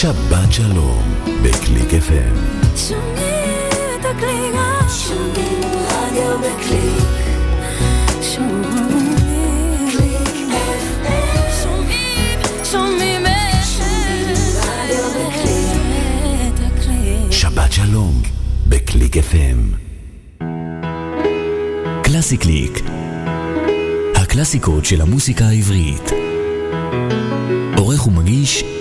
שבת שלום, בקליק FM. שומעים את הקליק, שומעים רדיו בקליק. שבת שלום, בקליק FM. קלאסי קליק. הקלאסיקות של המוסיקה העברית. עורך ומגיש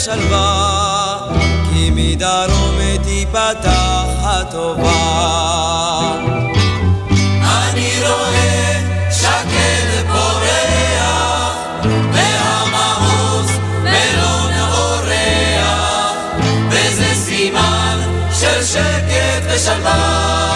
ושלווה כי מדרום תיפתח הטובה. אני רואה שקד פורח והמעוז מלון אורח וזה סימן של שקט ושלווה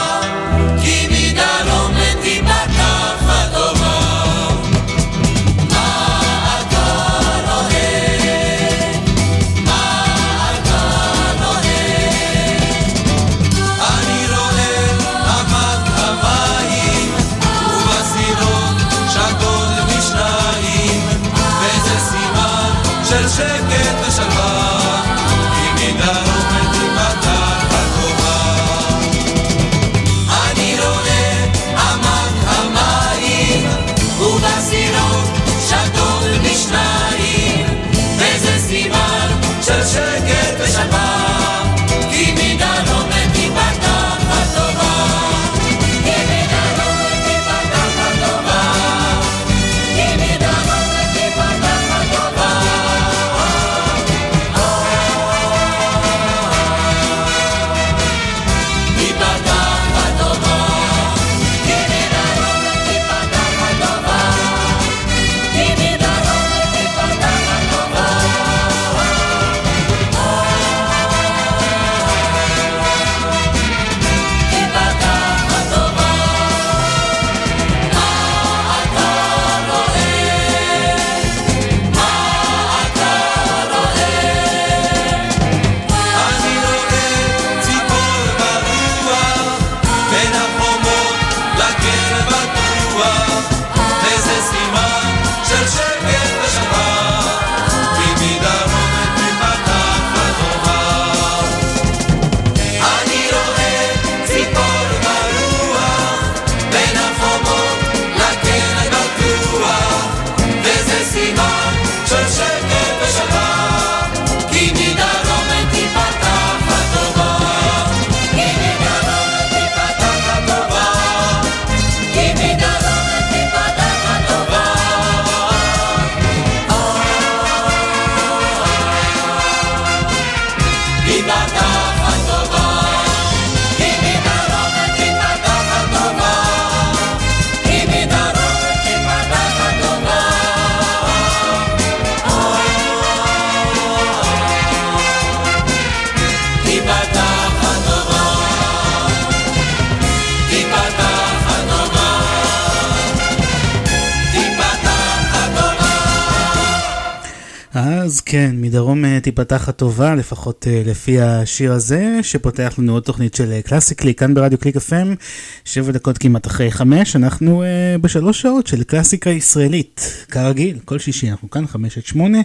כן, מדרום אה, תיפתח הטובה, לפחות אה, לפי השיר הזה, שפותח לנו עוד תוכנית של אה, קלאסי קליק, כאן ברדיו קליק FM, שבע דקות כמעט אחרי חמש, אנחנו אה, בשלוש שעות של קלאסיקה ישראלית, כרגיל, כל שישי אנחנו כאן, חמש עד שמונה.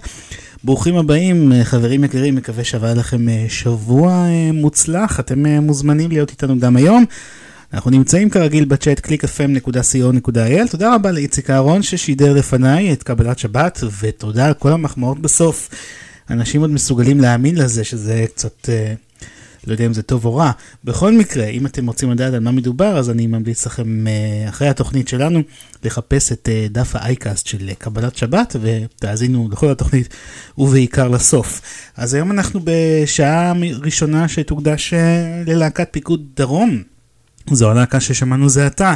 ברוכים הבאים, אה, חברים יקרים, מקווה שעבר לכם אה, שבוע אה, מוצלח, אתם אה, מוזמנים להיות איתנו גם היום. אנחנו נמצאים כרגיל בצ'אט www.clickfm.co.il תודה רבה לאיציק אהרון ששידר לפניי את קבלת שבת ותודה על כל המחמאות בסוף. אנשים עוד מסוגלים להאמין לזה שזה קצת... אה, לא יודע אם זה טוב או רע. בכל מקרה, אם אתם רוצים לדעת על מה מדובר, אז אני ממליץ לכם אה, אחרי התוכנית שלנו לחפש את אה, דף האייקאסט של קבלת שבת ותאזינו לכל התוכנית ובעיקר לסוף. אז היום אנחנו בשעה ראשונה שתוקדש ללהקת פיקוד דרום. זו הלהקה ששמענו זה עתה,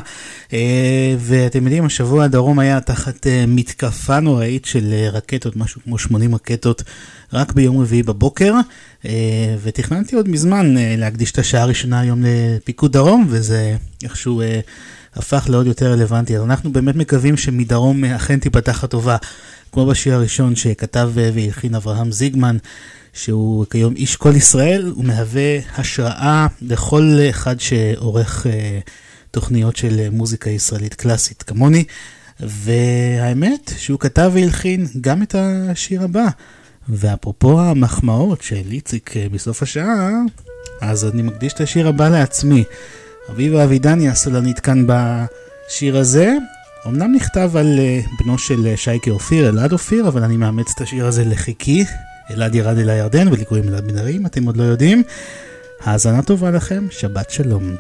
אה, ואתם יודעים, השבוע הדרום היה תחת אה, מתקפה נוראית של אה, רקטות, משהו כמו 80 רקטות, רק ביום רביעי בבוקר, ותכננתי עוד מזמן להקדיש את השעה הראשונה היום לפיקוד דרום, וזה איכשהו הפך לעוד יותר רלוונטי. אז אנחנו באמת מקווים שמדרום אכן תיפתח הטובה, כמו בשיר הראשון שכתב והלחין אברהם זיגמן. שהוא כיום איש כל ישראל, הוא מהווה השראה לכל אחד שעורך אה, תוכניות של מוזיקה ישראלית קלאסית כמוני, והאמת שהוא כתב והלחין גם את השיר הבא. ואפרופו המחמאות של איציק אה, בסוף השעה, אז אני מקדיש את השיר הבא לעצמי. אביבה אבידני הסולנית כאן בשיר הזה. אמנם נכתב על אה, בנו של שייקה אופיר, אלעד אופיר, אבל אני מאמץ את השיר הזה לחיקי. אלעד ירד אל הירדן ולקרואים אלעד בן ארי, אם אתם עוד לא יודעים. האזנה טובה לכם, שבת שלום.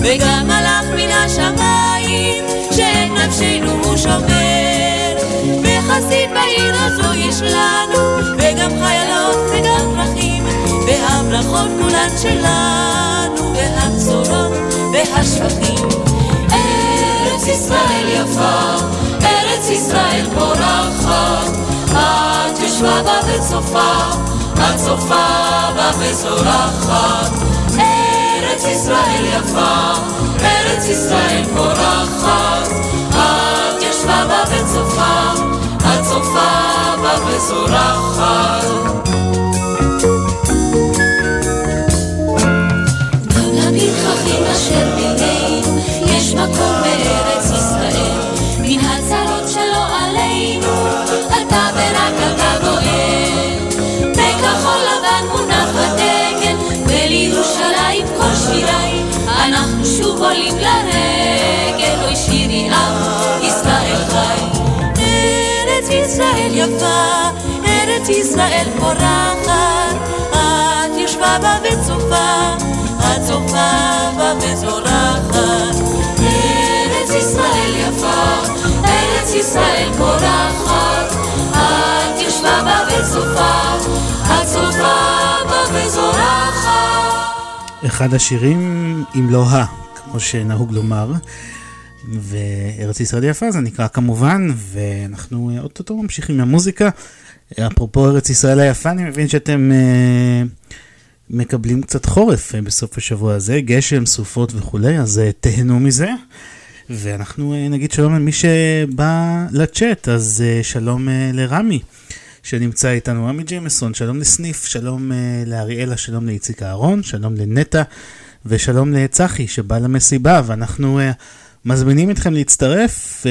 וגם מלאך מן השמיים, שאת נפשנו הוא שומר. הזו יש לנו, וגם חיילות וגם פרחים, והברכות כולן שלנו, והבשורות והשבחים. ארץ ישראל יפה, ארץ ישראל פורחת, את יושבה בה וצופה, את צופה בה וזורחת. ארץ ישראל יפה, ארץ ישראל פורחת, את יושבה בה וצופה, צופה בה וזורחת. יש אנחנו שוב עולים לרגל יפה ארץ ישראל פורחת את יושבה בה וצופה את צופה בה וזורחת. ארץ ישראל יפה, ארץ ישראל פורחת, את יושבה בה וצופה, את צופה בה וזורחת. אחד השירים, אם לא ה, כמו שנהוג לומר. וארץ ישראל יפה זה נקרא כמובן, ואנחנו אה, אוטוטו ממשיכים עם המוזיקה. אפרופו ארץ ישראל היפה, אני מבין שאתם uh, מקבלים קצת חורף uh, בסוף השבוע הזה, גשם, סופות וכולי, אז uh, תהנו מזה. ואנחנו uh, נגיד שלום למי שבא לצ'אט, אז uh, שלום uh, לרמי. שנמצא איתנו, רמי ג'יימסון, שלום לסניף, שלום uh, לאריאלה, שלום לאיציק אהרון, שלום לנטע ושלום לצחי שבא למסיבה, ואנחנו uh, מזמינים אתכם להצטרף,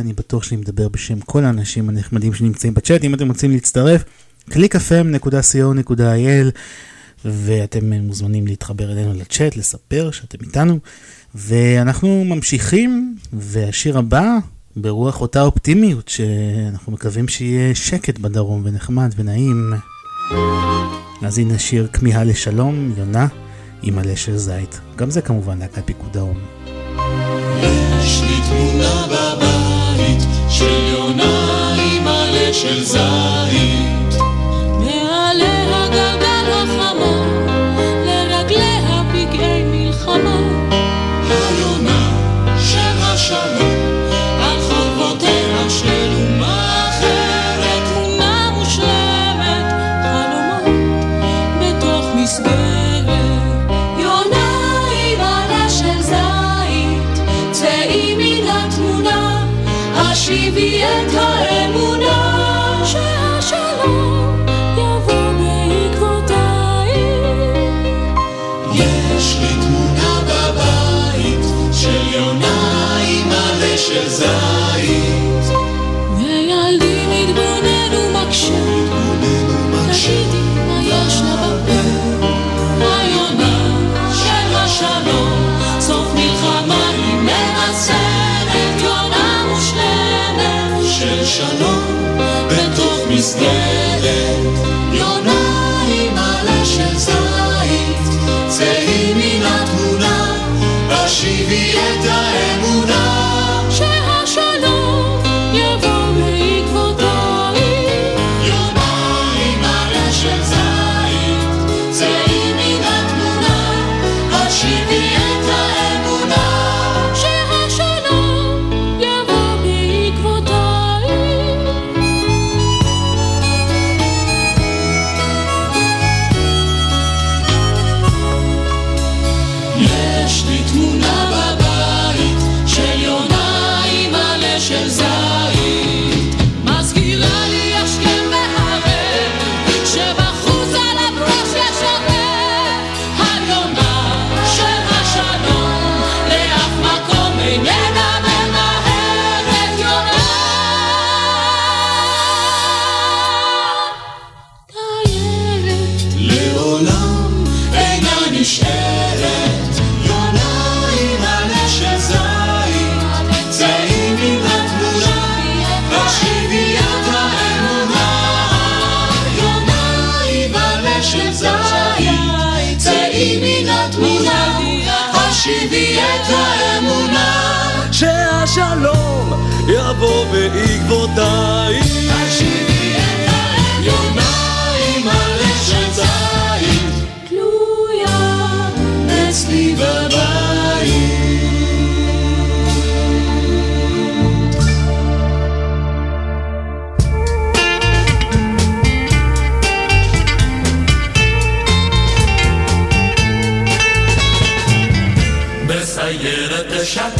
אני בטוח שאני מדבר בשם כל האנשים הנחמדים שנמצאים בצ'אט, אם אתם רוצים להצטרף, www.clickfm.co.il ואתם מוזמנים להתחבר אלינו לצ'אט, לספר שאתם איתנו, ואנחנו ממשיכים, והשיר הבא ברוח אותה אופטימיות שאנחנו מקווים שיהיה שקט בדרום ונחמד ונעים. אז הנה שיר כמיהה לשלום, יונה עם עלה של זית. גם זה כמובן להקת פיקוד האום. יש לי תמונה בבית של יונה עם עלה של זית. shut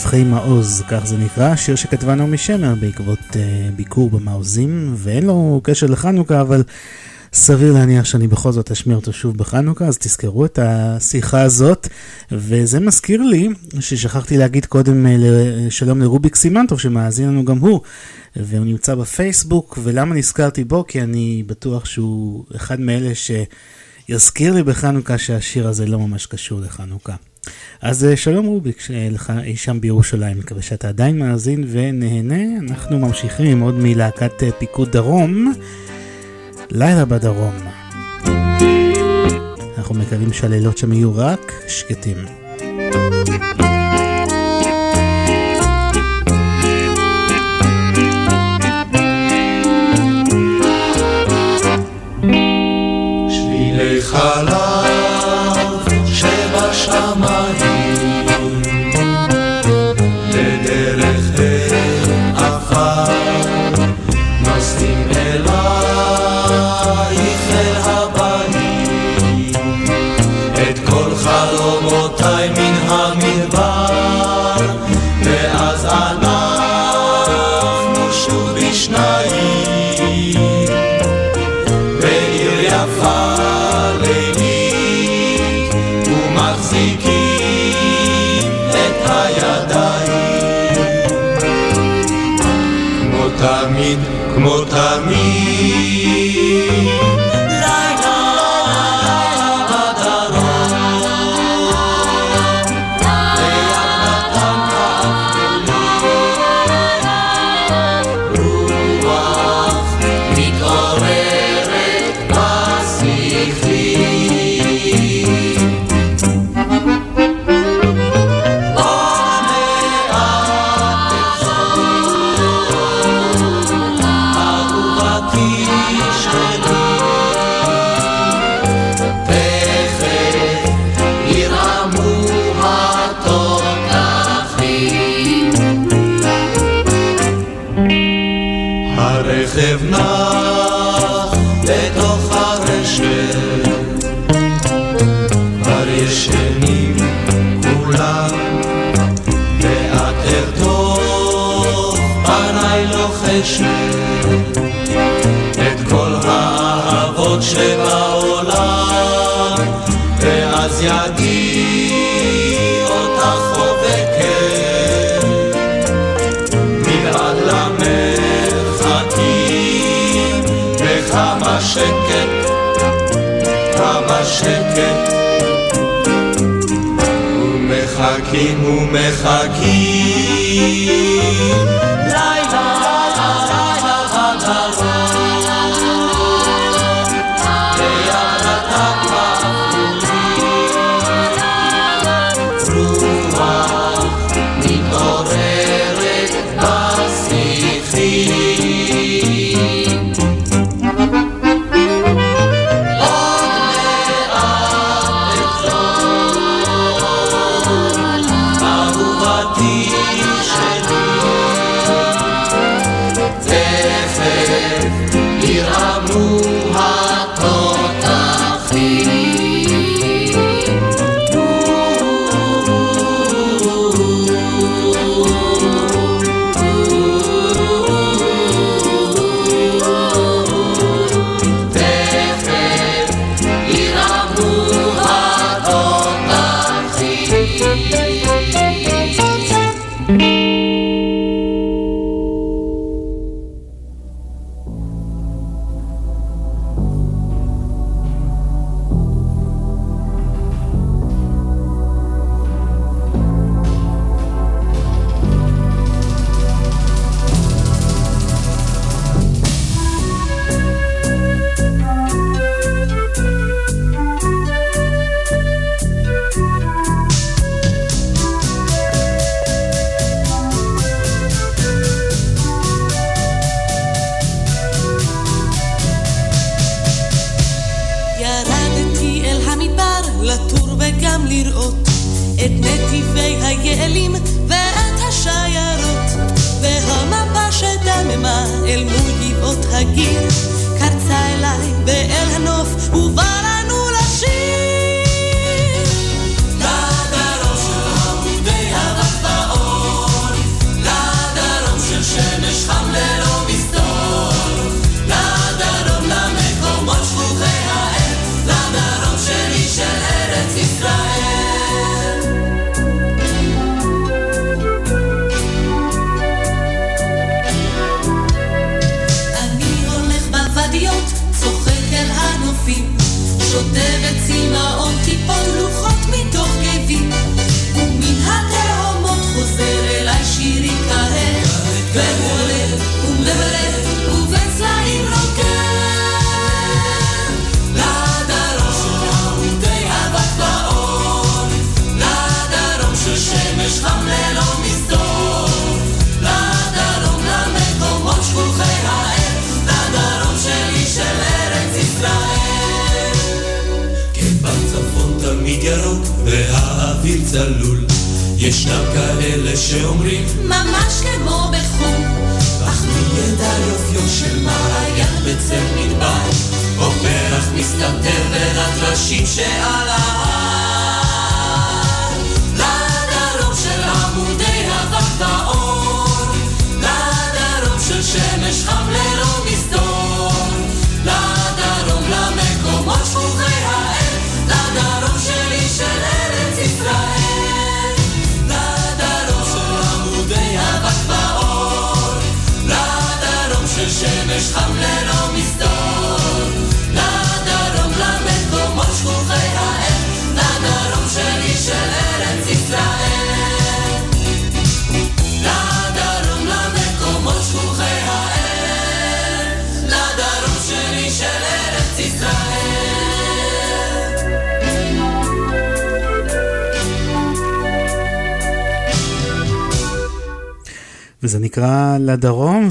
לשבח. שפחי מעוז, כך זה נקרא, שיר שכתבה נעמי שמר בעקבות uh, ביקור במעוזים, ואין לו קשר לחנוכה, אבל סביר להניח שאני בכל זאת אשמיע אותו שוב בחנוכה, אז תזכרו את השיחה הזאת. וזה מזכיר לי ששכחתי להגיד קודם uh, שלום לרוביק סימנטוב, שמאזין לנו גם הוא, והוא נמצא בפייסבוק, ולמה נזכרתי בו? כי אני בטוח שהוא אחד מאלה שיזכיר לי בחנוכה שהשיר הזה לא ממש קשור לחנוכה. אז אה, שלום רוביק, לך אי שם בירושלים, מקווה שאתה עדיין מאזין ונהנה. אנחנו ממשיכים עוד מלהקת אה, פיקוד דרום, לילה בדרום. אנחנו מקווים שהלילות שם יהיו רק שקטים. שבילי חלב בשקט ומחכים ומחכים.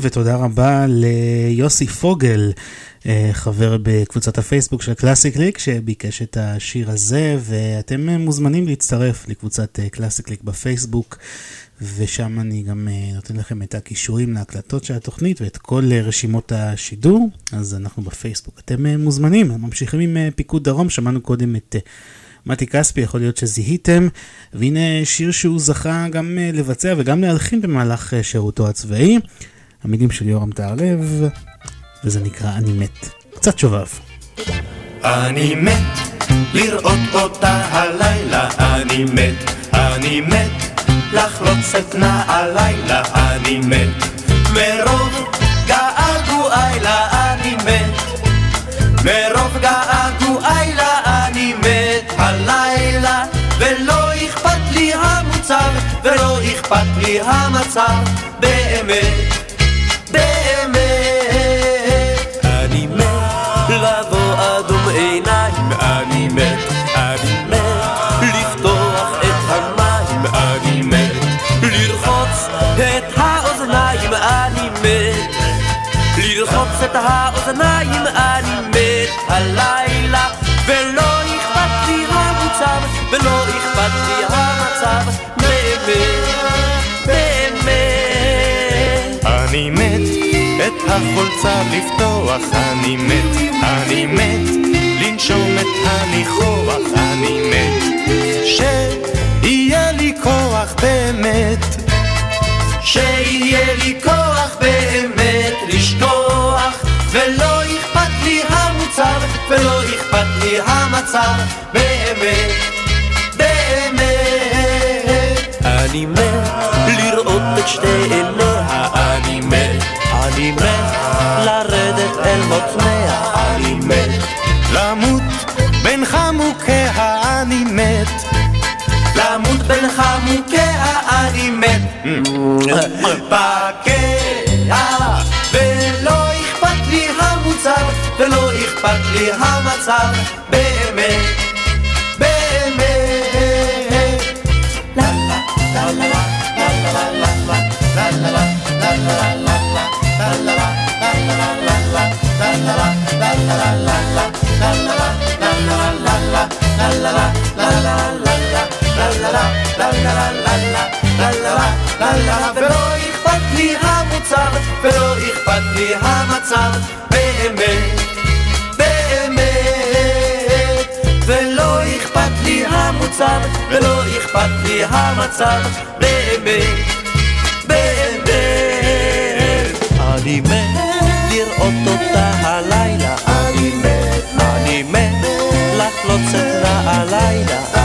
ותודה רבה ליוסי פוגל, אה, חבר בקבוצת הפייסבוק של קלאסיק ליק, שביקש את השיר הזה, ואתם מוזמנים להצטרף לקבוצת אה, קלאסיק ליק בפייסבוק, ושם אני גם אה, נותן לכם את הכישורים להקלטות של התוכנית ואת כל רשימות השידור, אז אנחנו בפייסבוק. אתם מוזמנים, ממשיכים עם פיקוד דרום, שמענו קודם את... מתי כספי, יכול להיות שזיהיתם, והנה שיר שהוא זכה גם לבצע וגם להלחין במהלך שירותו הצבאי. המילים של יורם טהרלב, וזה נקרא אני מת. קצת שובב. אני מת לראות אותה הלילה, אני מת, אני מת לחלוץ את נעלילה, אני מת מרוב געגועי לה אני מת מרוב געגועי לה אני מת הלילה ולא אכפת לי המוצר ולא אכפת לי המצב באמת האוזניים אני מת הלילה ולא אכפת לי המוצב ולא אכפת לי המצב באמת באמת. אני מת את החולצה לפתוח אני מת אני מת לנשום את הניחוח אני מת שיהיה לי כוח באמת. שיהיה לי כוח באמת ולא אכפת לי המצב באמת באמת. אני מת לראות את שתי עיניה אני מת אני מת לרדת אל מותניה אני מת למות בין חמוקיה אני מת למות בין חמוקיה אני מת. פקע ולא אכפת לי המוצר ולא אכפת לי המצב באמת באמת לה לה לה לה לה לה לה לה לה ולא אכפת לי המוצר, ולא אכפת לי המצב, באמת, באמת. ולא אכפת לי המוצר, ולא אכפת לי המצב, באמת, באמת. אני מת לראות אותה הלילה, אני מת, אני מת לחלוץ את נעלילה,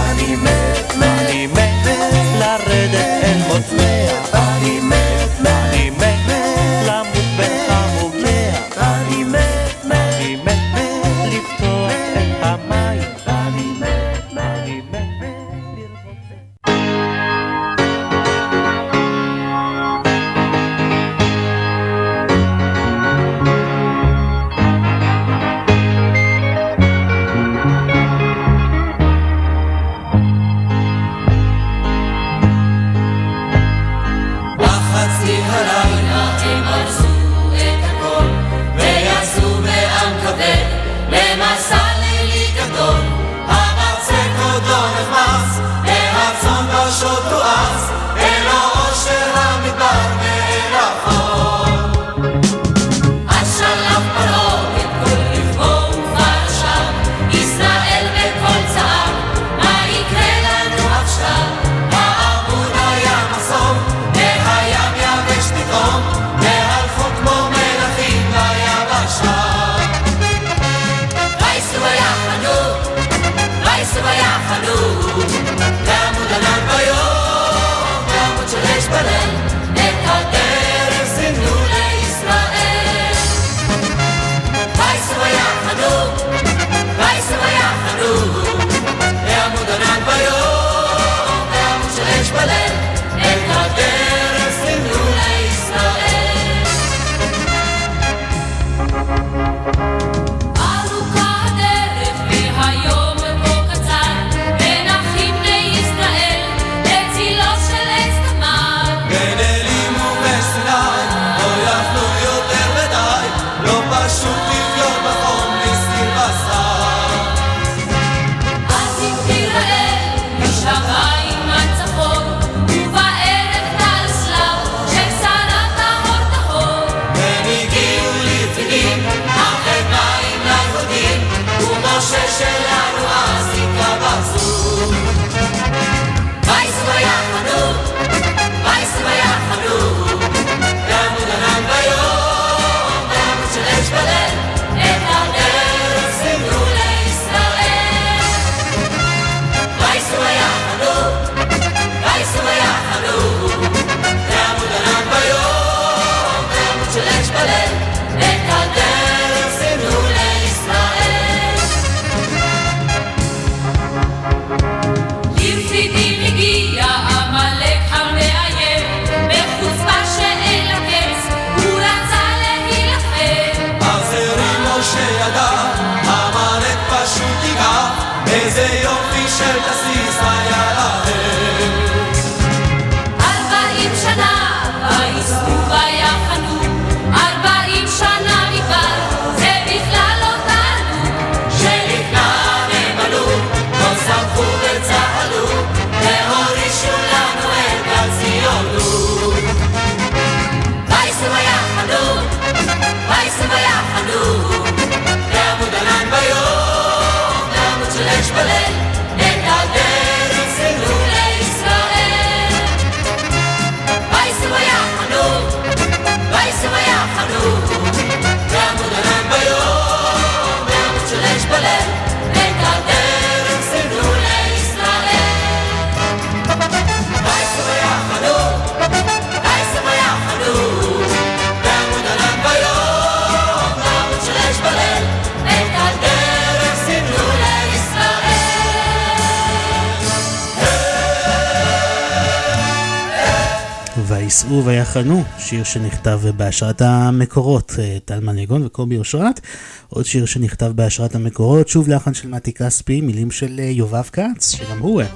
שיר שנכתב בהשראת המקורות, אה, טל מליגון וקובי אושרת. עוד שיר שנכתב בהשראת המקורות, שוב לחן של מתי כספי, מילים של אה, יובב כץ, שגם הוא אה,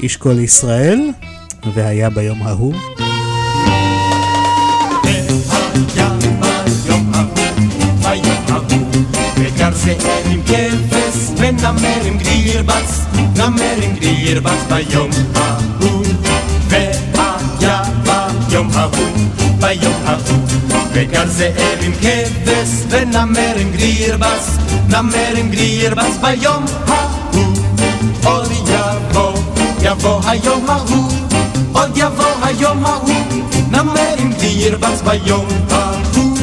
איש כל ישראל, והיה ביום ההוא. ביום ההוא. והיה ביום ההוא ביום ההוא. וגר זאב עם כבש ונמר עם גרירבס, נמר עם גרירבס ביום ההוא. עוד יבוא, יבוא היום ההוא, עוד יבוא היום ההוא, נמר עם גרירבס ביום ההוא.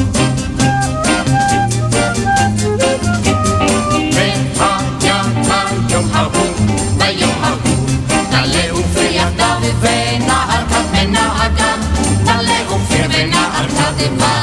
והיה היום ההוא de.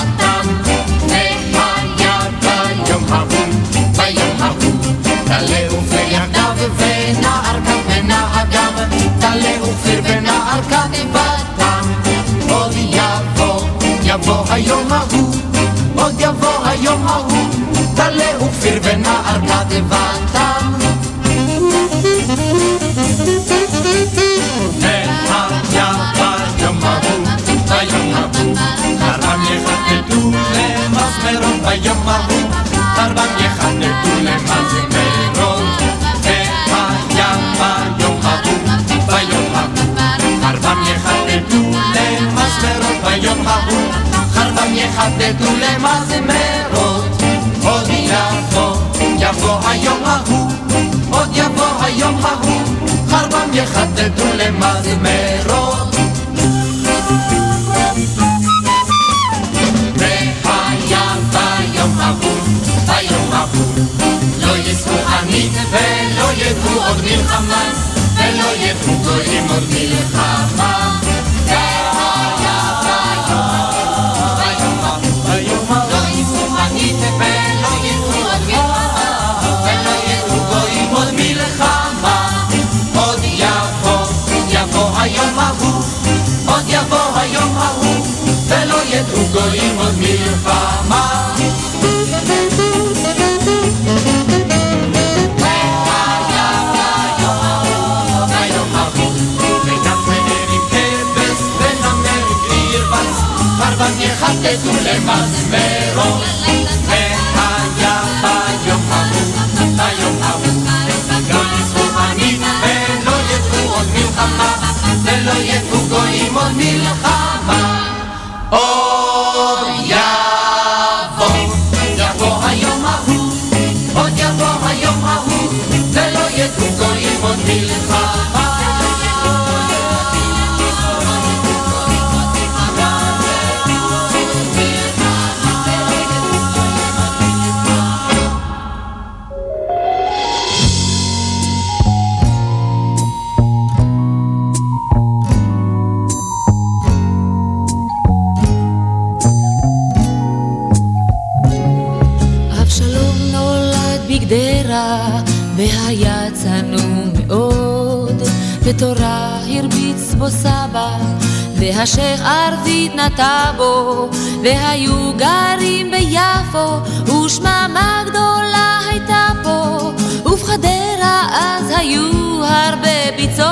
והיו גרים ביפו, ושממה גדולה הייתה פה, ובחדרה אז היו הרבה ביצות.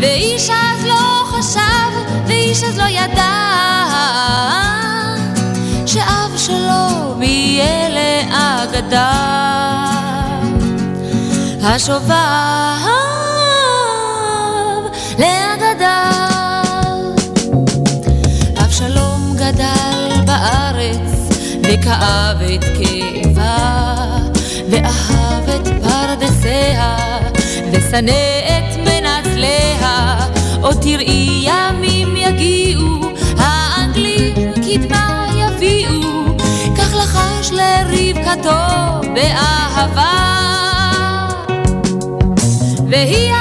ואיש אז לא חשב, ואיש אז לא ידע, שאב שלו יהיה לאגדה. השובה וכאב את כאבה ואהב את פרדסיה ושנא את מנצליה. עוד תראי ימים יגיעו האנגלים קדמה יביאו. כך לחש לרבקתו באהבה. והיא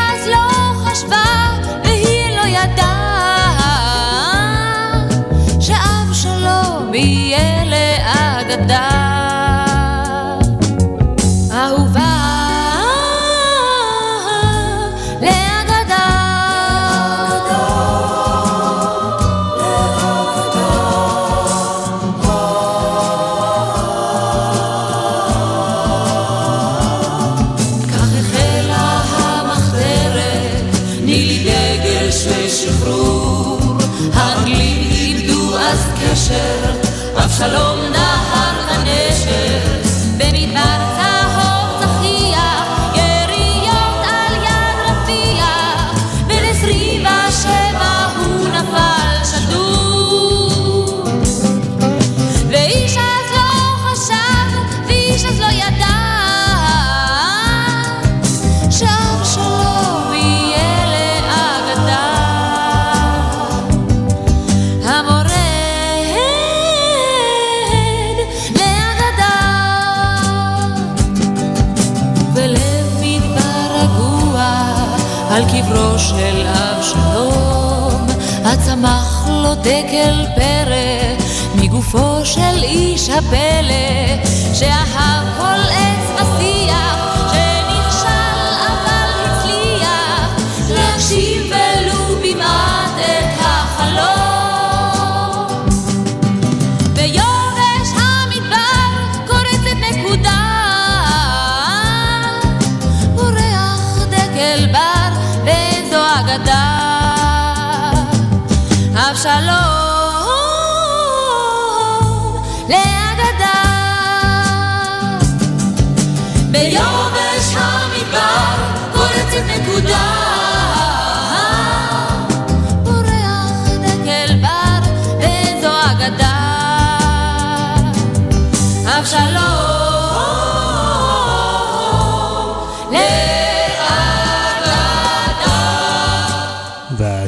דקל פרא מגופו של איש הפלא שאהב כל עץ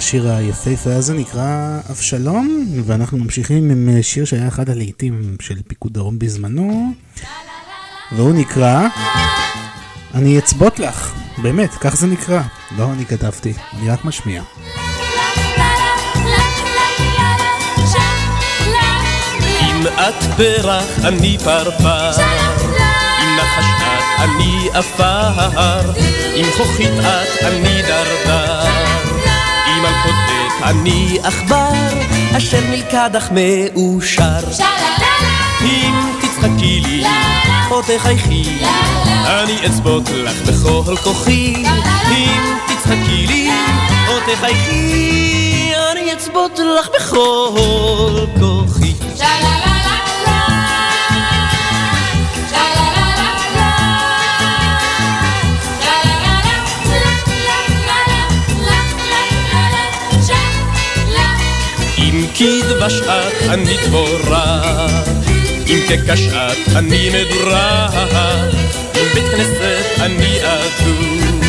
והשיר היפהפה הזה נקרא אבשלום, ואנחנו ממשיכים עם שיר שהיה אחד הלעיתים של פיקוד דרום בזמנו, והוא נקרא אני אצבות לך, באמת, כך זה נקרא. לא אני כתבתי, אני רק משמיע. אם את פרח אני פרפר, אם נחש את אני עפר, אם כוכית את אני דרדר, אם מלכודת אני עכבר, אשר נלכדך מאושר. אם תצחקי לי, או תחייכי, אני אצבות לך בכל כוחי. אם תצחקי לי, או תחייכי, אני אצבות לך בכל כוחי. את אני דבורה, אם כקש את אני מדורה, אם בית כנסת אני אדוק,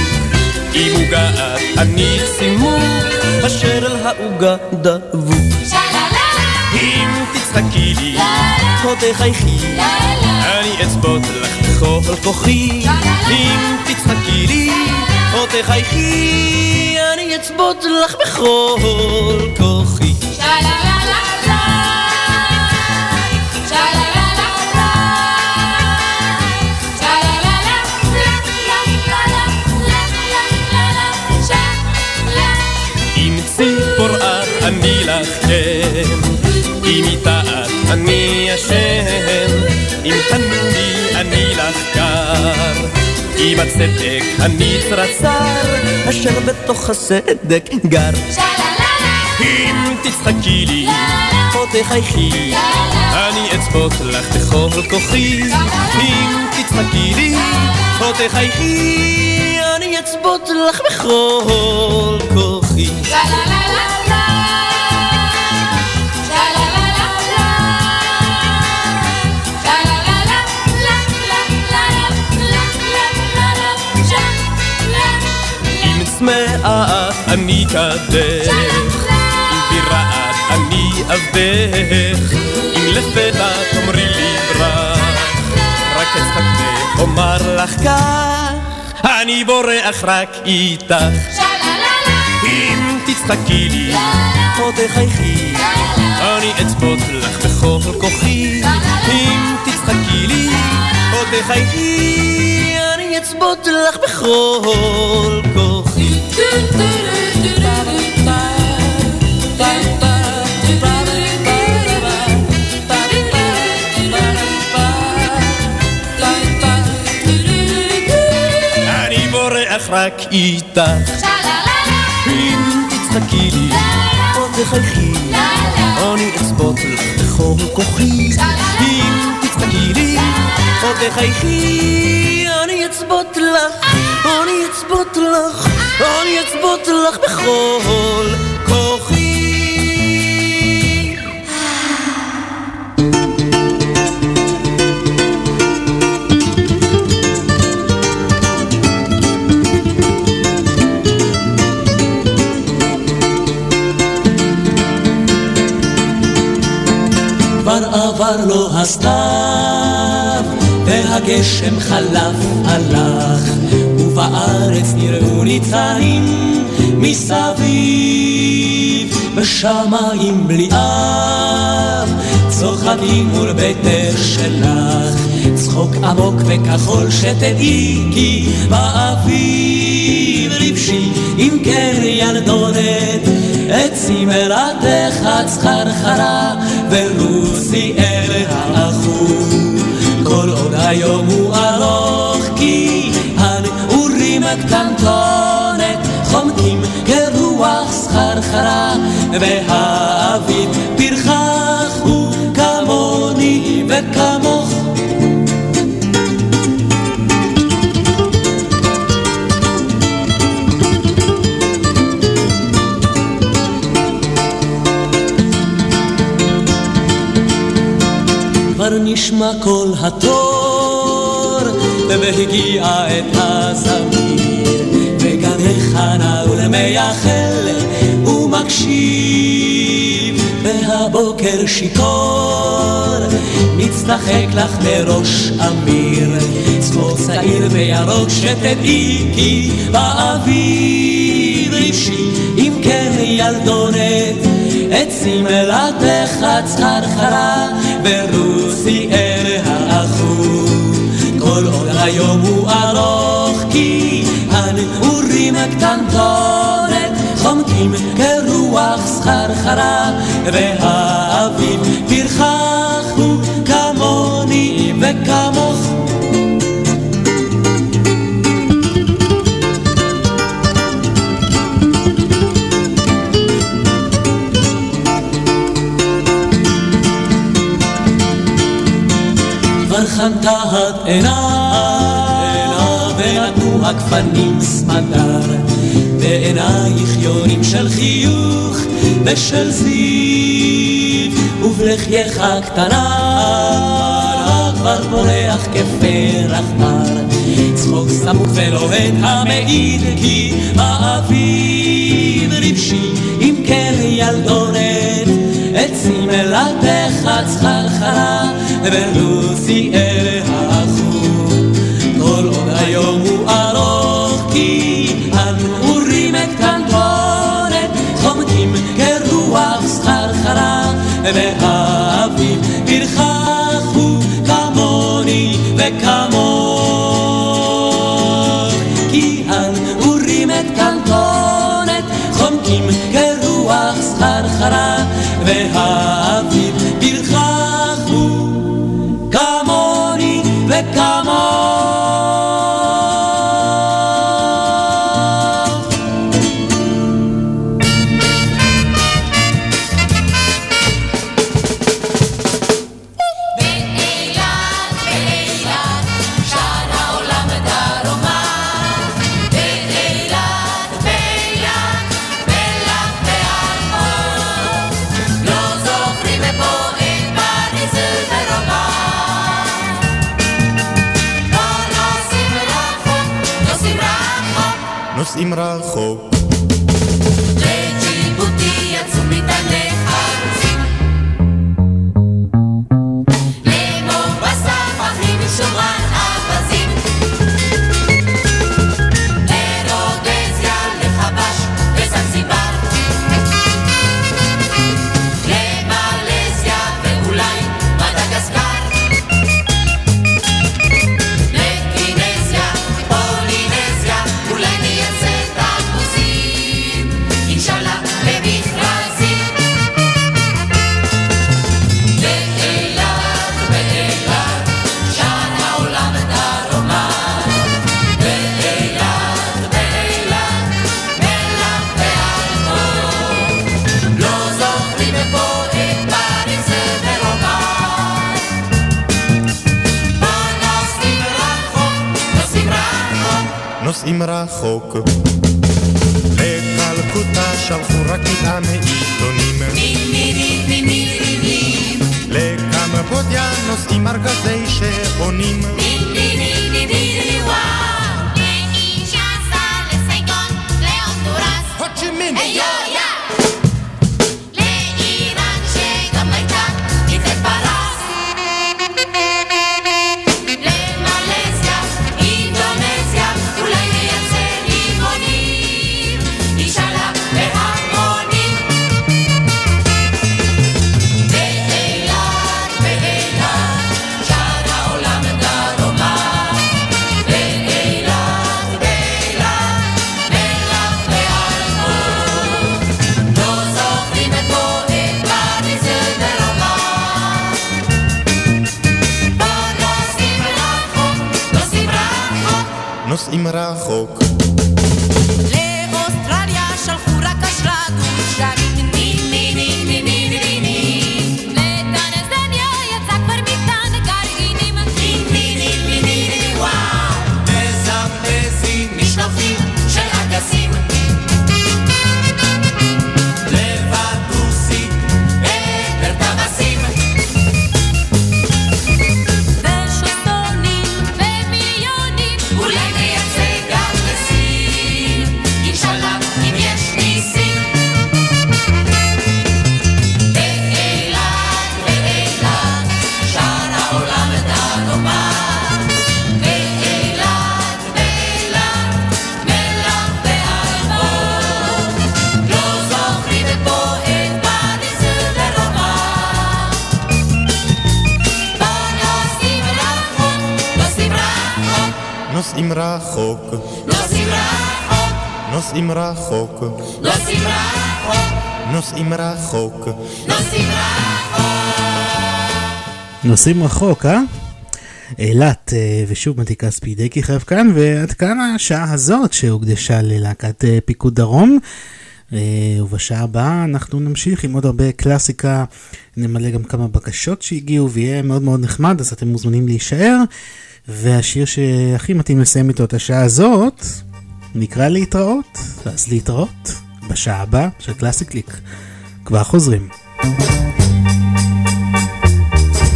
אם עוגה את אני צימוק, אשר אל העוגה דבוק. אם תצחקי לי, או תחייכי, אני אצבות לך בכל כוחי. אם תצחקי לי, או תחייכי, אני אצבות לך בכל כוחי. עם הצדק הנצרצר, אשר בתוך הסדק גר. אם תצחקי לי, או תחייכי, אני אצפות לך בכל כוחי. אם תצחקי לי, או תחייכי, אני אצפות לך בכל כוחי. צמאה אני ברעת אבדך, אם לפתע תאמרי לי ברח, רק אצחק ואומר לך כך, אני בורח רק איתך. אם תצחקי לי, או תחייכי, אני אצפות לך בכל כוחי. אם תצחקי לי, או תחייכי, אני אצפות לך בכל כוחי. בורח רק איתך. אם תצחקי לי, או תחייכי, אני אצבות לך בכל כוחי. אם תצחקי לי, או תחייכי, אני אצבות לך, אני אצבות לך, אני אצבות לך בכל כוחי. כבר לו הסתיו, והגשם חלף הלך, ובארץ נראו ניצנים מסביב, בשמיים בלי אב, צוחקים מול ביתך שלך, צחוק עמוק וכחול שתדעי כי באביב לבשי אם כן ילדונת את שמלתך צחרחרה ורוסי אל האחור. כל עוד היום הוא ארוך כי הנעורים הקטנטונת חומקים כרוח סחרחרה והאביב פרחח הוא כמוני וכמוך נשמע קול התור, והגיע את הזמיר, וגנך נעול מייחל ומקשיב, והבוקר שיכור, מצטחק לך בראש אמיר, צחור שעיר וירוק שתדעי כי באביב רישי, אם כן ילדונת, את שמלתך צחרחרה ורוסי. כל היום הוא ארוך כי הנעורים הקטנטונת חומקים כרוח סחרחרה והאביב פרחח הוא כמוני וכמוך. חנתה את ונתנו הגפנים סמדר בעינייך יונים של חיוך ושל זיו ובלחייך הקטנה כבר פורח כפרח מר. צחוק סמוך ולוהט המעיד כי באביב רגשי אם כן ילדונת את שמלתך צחרחרה ורוסי אל והאביב פרחח הוא כמוני וכמוך נוסעים רחוק, אה? אילת, אה, ושוב מתי כספי ספידקי חייב כאן, ועד כאן השעה הזאת שהוקדשה ללהקת אה, פיקוד דרום. אה, ובשעה הבאה אנחנו נמשיך עם עוד הרבה קלאסיקה, נמלא גם כמה בקשות שהגיעו ויהיה מאוד מאוד נחמד, אז אתם מוזמנים להישאר. והשיר שהכי מתאים לסיים איתו את השעה הזאת, נקרא להתראות, אז להתראות בשעה הבאה של קלאסי קליק. כבר חוזרים. thank you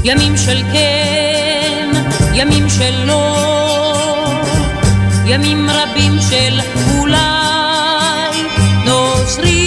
ימים של כן, ימים של לא, ימים רבים של אולי נוצרים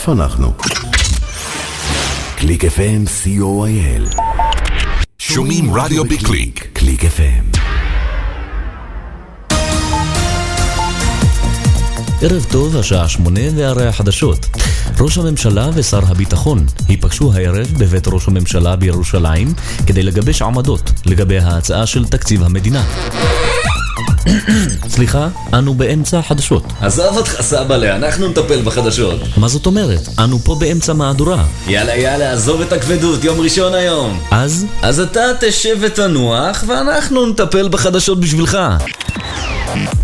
איפה אנחנו? קליק FM, co.il. שומעים רדיו בקליק. קליק FM. ערב טוב, השעה שמונה והרי החדשות. ראש הממשלה ושר הביטחון ייפגשו הערב בבית ראש הממשלה בירושלים כדי לגבש עמדות לגבי ההצעה של תקציב המדינה. סליחה, אנו באמצע החדשות. עזוב אותך סבאלה, אנחנו נטפל בחדשות. מה זאת אומרת? אנו פה באמצע מהדורה. יאללה יאללה, עזוב את הכבדות, יום ראשון היום. אז? אז אתה תשב ותנוח, ואנחנו נטפל בחדשות בשבילך.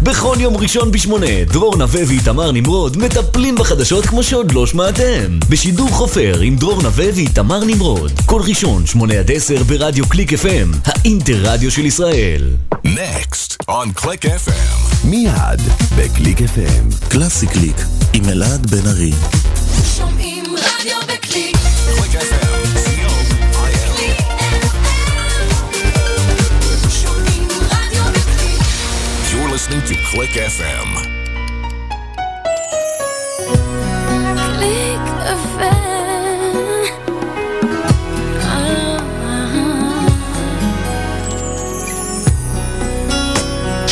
בכל יום ראשון בשמונה, דרור נווה ואיתמר נמרוד מטפלים בחדשות כמו שעוד לא שמעתם. בשידור חופר עם דרור נווה ואיתמר נמרוד. כל ראשון, שמונה עד עשר ברדיו קליק FM, האינטר רדיו של ישראל. Next on Click FM. מיד בקליק FM. קלאסי קליק עם אלעד בן ארי. שומעים רדיו בקליק. Click FM. שומעים רדיו בקליק. You're listening to Click FM. קליק FM.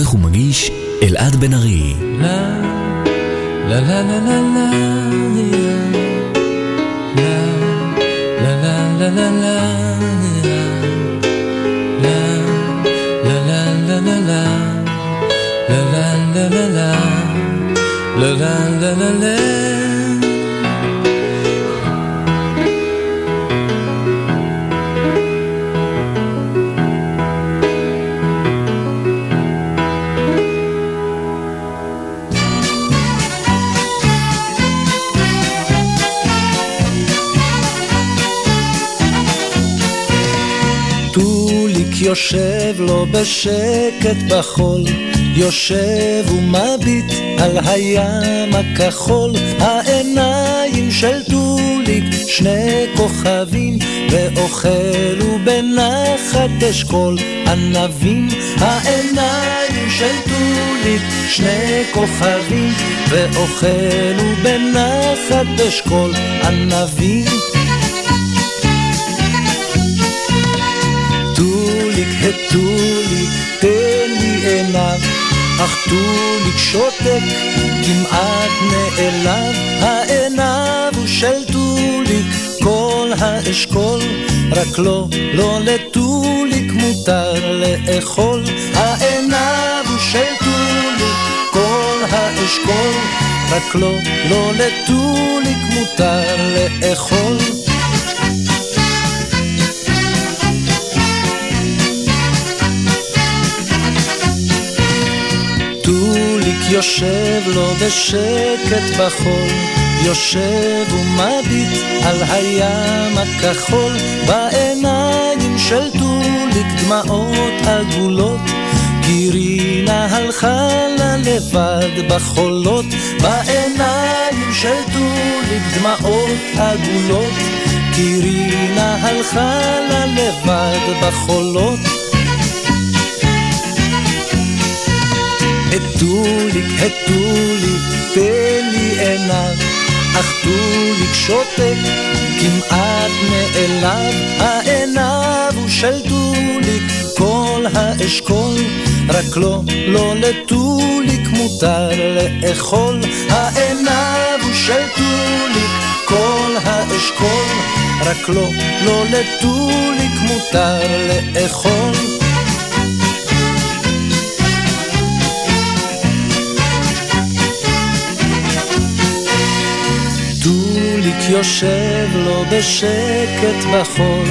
עורך ומגיש אלעד בן ארי. La la la la la la la la la la la la la la יושב לו בשקט בחול, יושב ומביט על הים הכחול, העיניים של טוליק שני כוכבים, ואוכלו בנחת אשכול ענבים, העיניים של טוליק שני כוכבים, ואוכלו בנחת אשכול ענבים. אך טוליק שותק כמעט נעלב, העיניו הוא של טוליק כל האשכול, רק לא, לא לטוליק מותר לאכול, העיניו הוא של טוליק כל האשכול, רק לא, לא לטוליק מותר לאכול. יושב לו בשקט בחול, יושב ומביט על הים הכחול, בעיניים של טוליק דמעות עגולות. גירינה הלכה לה לבד בחולות, בעיניים של טוליק דמעות עגולות. גירינה הלכה לה לבד בחולות. הטוליק, הטוליק, תן לי עיניו, אך טוליק שותק, כמעט נעלב, העיניו הוא של טוליק, כל האשכול, רק לא, לא לטוליק מותר לאכול, העיניו הוא של טוליק, כל האשכול, רק לא, לא לטוליק מותר לאכול. יושב לו בשקט בחול,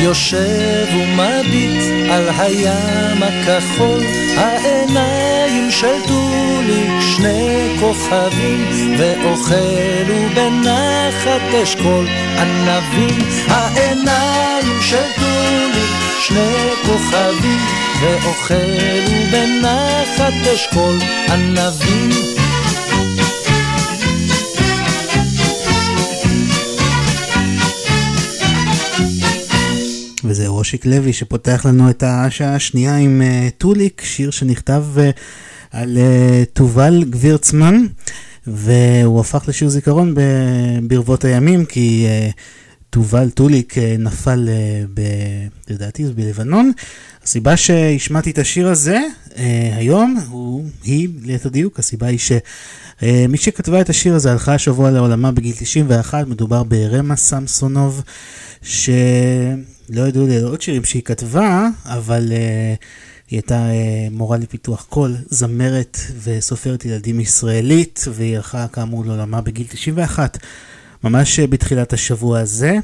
יושב ומביט על הים הכחול, העיניים של טוליק שני כוכבים, ואוכלו בנחת אשכול ענבים, העיניים של טוליק שני כוכבים, ואוכלו בנחת אשכול ענבים. וזה רושיק לוי שפותח לנו את השעה השנייה עם uh, טוליק, שיר שנכתב uh, על uh, תובל גבירצמן, והוא הפך לשיר זיכרון ברבות הימים, כי תובל טוליק נפל, ב, לדעתי בלבנון. הסיבה שהשמעתי את השיר הזה היום, הוא, היא, ליתר דיוק, הסיבה היא ש... מי שכתבה את השיר הזה הלכה השבוע לעולמה בגיל 91, מדובר ברמה סמסונוב, ש... לא ידעו לי עוד שירים שהיא כתבה, אבל uh, היא הייתה uh, מורה לפיתוח קול, זמרת וסופרת ילדים ישראלית, והיא הלכה כאמור לעולמה בגיל 91, ממש uh, בתחילת השבוע הזה,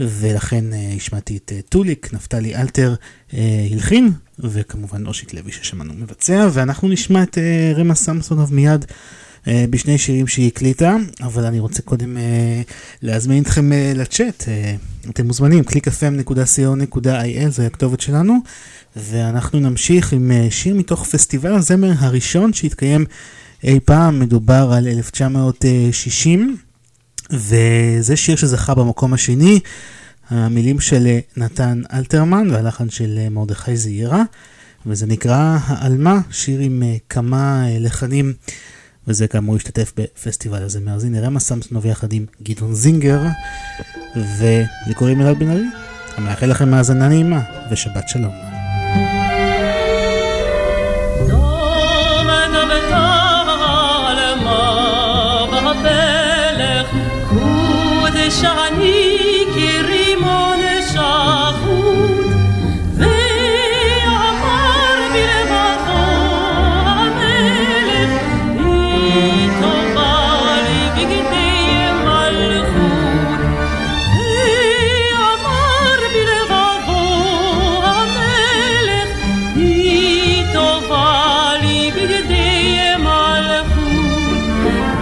ולכן uh, השמעתי את uh, טוליק, נפתלי אלתר uh, הלחין, וכמובן אושיק לוי ששמענו מבצע, ואנחנו נשמע את uh, רמה סמסונוב מיד. Uh, בשני שירים שהיא הקליטה, אבל אני רוצה קודם uh, להזמין אתכם uh, לצ'אט. אתם מוזמנים, www.clickfm.co.il זה הכתובת שלנו, ואנחנו נמשיך עם שיר מתוך פסטיבל הזמר הראשון שהתקיים אי פעם, מדובר על 1960, וזה שיר שזכה במקום השני, המילים של נתן אלתרמן והלחן של מרדכי זעירה. וזה נקרא העלמה, שיר עם כמה לחנים וזה כאמור השתתף בפסטיבל הזה. אז הנה רמה סמסונוב יחד עם גדעון זינגר, וזה קוראים אלעד בן ארי. אני מאחל לכם האזנה נעימה, ושבת שלום. שאני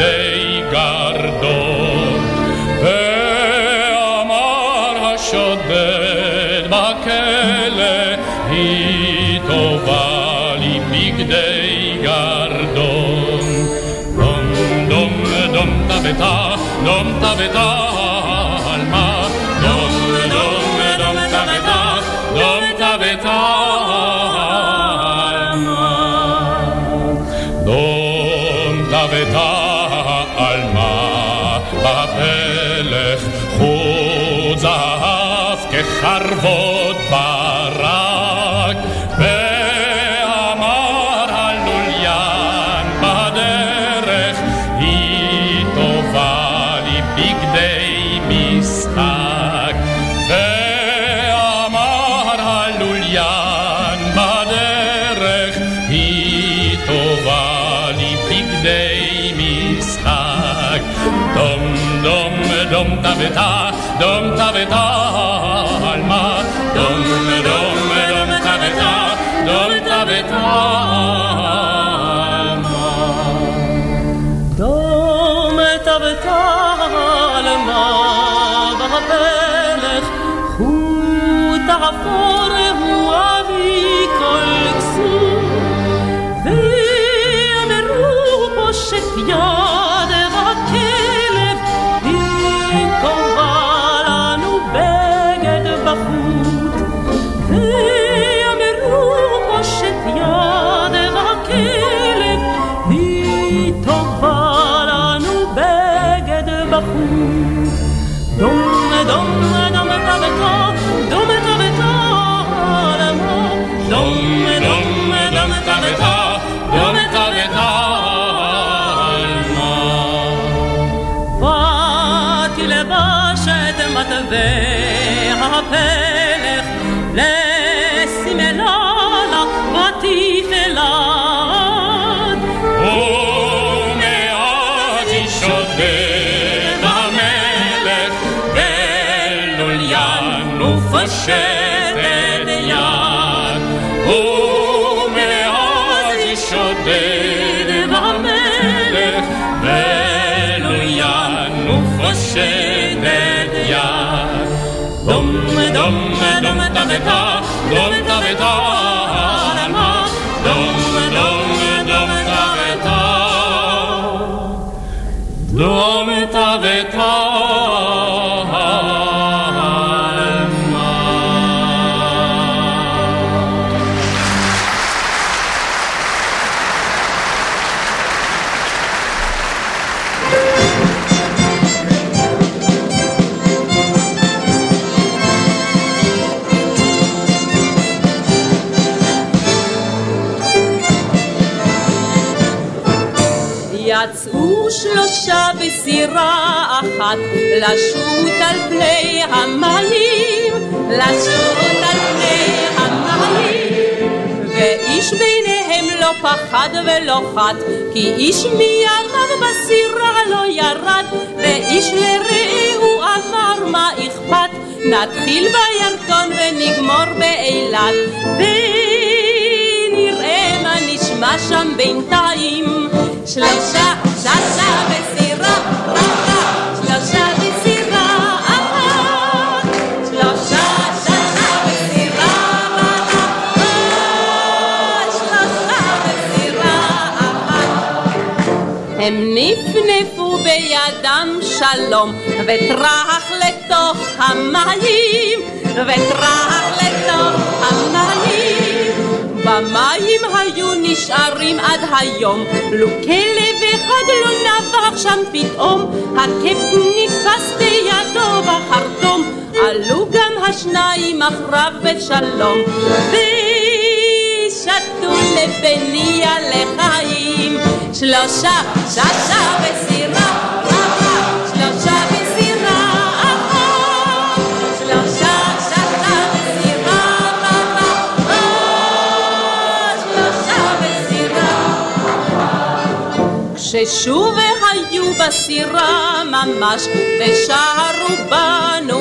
dei gardò e amar hashodet bakele hito vali big dei gardò dom dom dom tabeta dom tabeta carvone אחת לשוט על פני המים, לשוט על פני המים. ואיש ביניהם לא פחד ולא חת, כי איש מימיו בסירה לא ירד, ואיש לרעהו אמר מה אכפת, נתחיל בירקון ונגמור באילת, ונראה מה נשמע שם בינתיים. שלושה, שלושה בסירה רבה, הם נפנפו בידם שלום, וטרח לתוך המים, וטרח לתוך המים. במים היו נשארים עד היום, לו כלב אחד לא נבח שם פתאום, הקפטן נתפס בידו בחרטום, עלו גם השניים אחריו בשלום, ושתו לבניה לחיים, שלושה, שלושה בסירה. כששוב היו בסירה ממש, ושרו בנו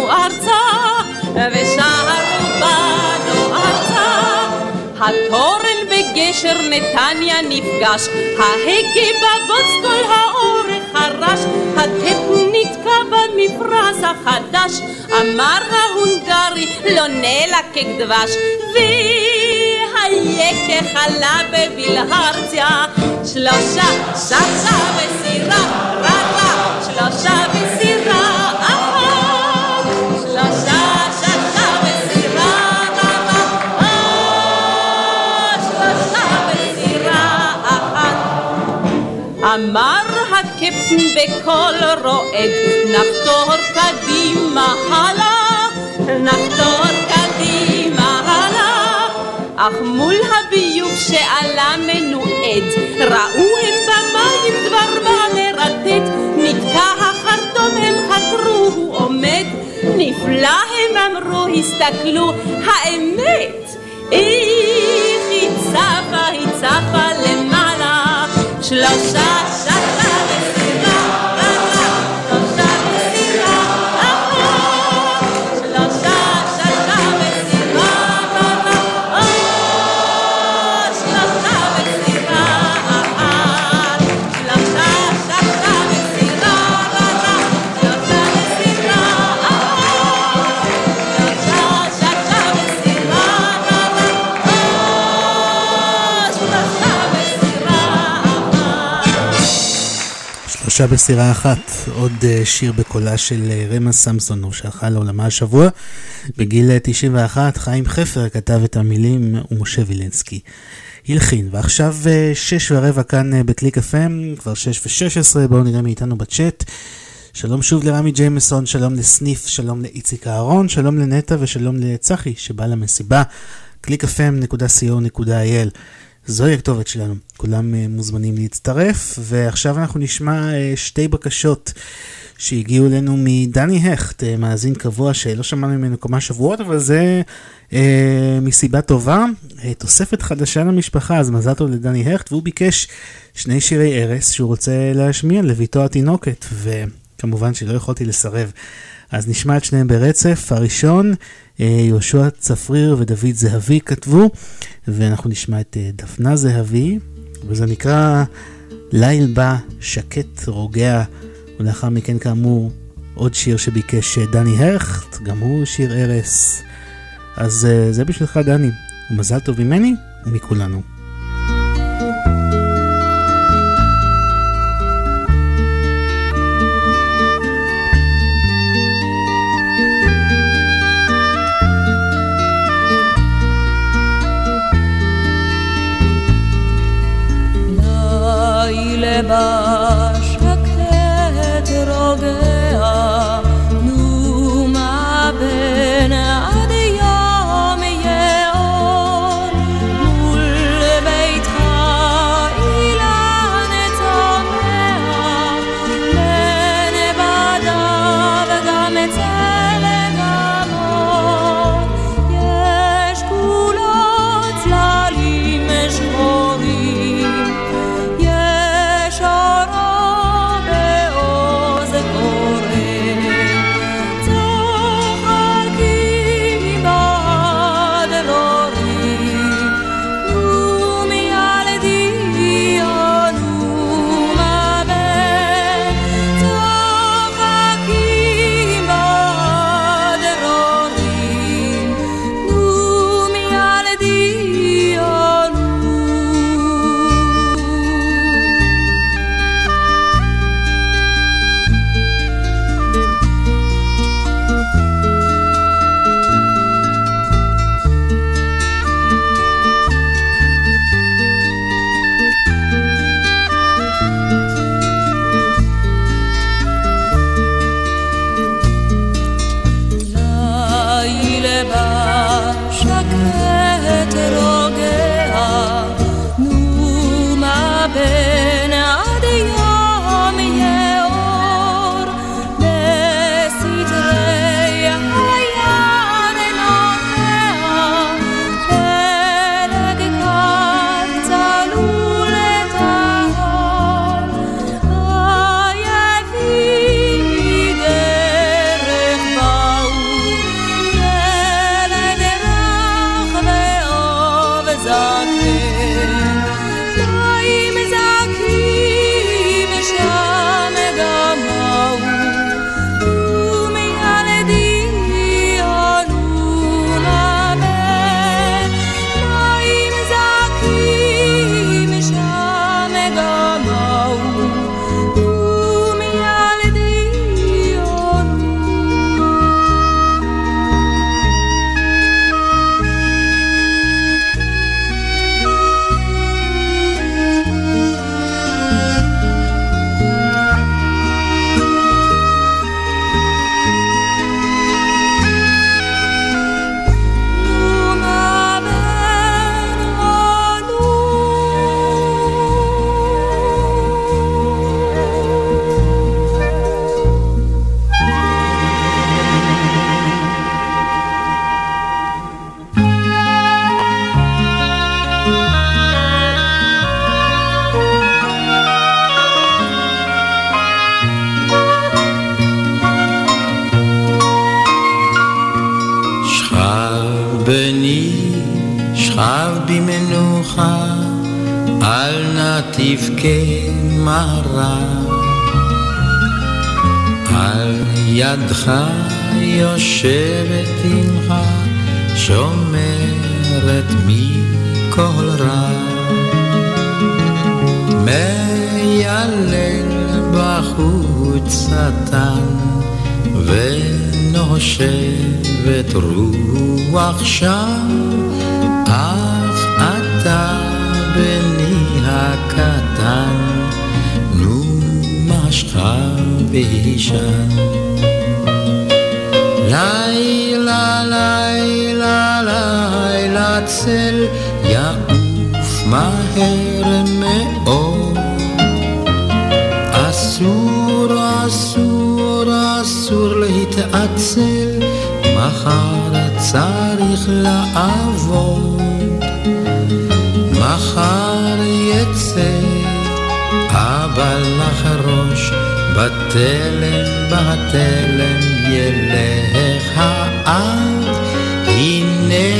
בגשר נתניה נפגש, ההגה בבוץ כל האורך חרש, הטפ נתקע במפרש החדש, אמר ההונגרי לא נלקק דבש, והיקך עלה בבלהרציה, שלושה, שלושה בסירה רבה, שלושה בסירה אמר הקפטן בקול רועד, נחתור קדימה הלאה, נחתור קדימה הלאה. אך מול הביוב שעלה מנועד, ראו הם במים דבר מה מרטט, נתקע החרטום הם חקרו, הוא עומד, נפלא הם אמרו, הסתכלו, האמת, איך היא צפה, היא צפה למעלה, שלושה, שלושה שלושה בסירה אחת, עוד אה, שיר בקולה של אה, רמה סמסונוב שהלכה לעולמה השבוע. בגיל 91 אה, חיים חפר כתב את המילים ומשה וילנסקי הלחין. ועכשיו שש ורבע כאן בקליק FM, כבר שש ושש עשרה, בואו נראה מאיתנו בצ'אט. שלום שוב לרמי ג'יימסון, שלום לסניף, שלום לאיציק אהרון, שלום לנטע ושלום לצחי שבא למסיבה. www.clickfm.co.il זוהי הכתובת שלנו, כולם uh, מוזמנים להצטרף, ועכשיו אנחנו נשמע uh, שתי בקשות שהגיעו אלינו מדני הכט, uh, מאזין קבוע שלא שמענו ממנו כמה שבועות, אבל זה uh, מסיבה טובה, uh, תוספת חדשה למשפחה, אז מזל טוב לדני הכט, והוא ביקש שני שירי ארס שהוא רוצה להשמיע לביתו התינוקת, וכמובן שלא יכולתי לסרב. אז נשמע את שניהם ברצף, הראשון יהושע צפריר ודוד זהבי כתבו, ואנחנו נשמע את אה, דפנה זהבי, וזה נקרא ליל בא שקט רוגע, ולאחר מכן כאמור עוד שיר שביקש אה, דני הכט, גם הוא שיר ארס. אז זה בשבילך דני, ומזל טוב ממני ומכולנו. בשקט שם, אך אתה בני הקטן, נו משכה וישן. לילה, לילה, לילה צל יעוף מהר מאוד. אסור, אסור, אסור להתעצל, מחר צריך לעבוד. מחר יצא אבא לך ראש בתלם, בתלם ילך האב, הנה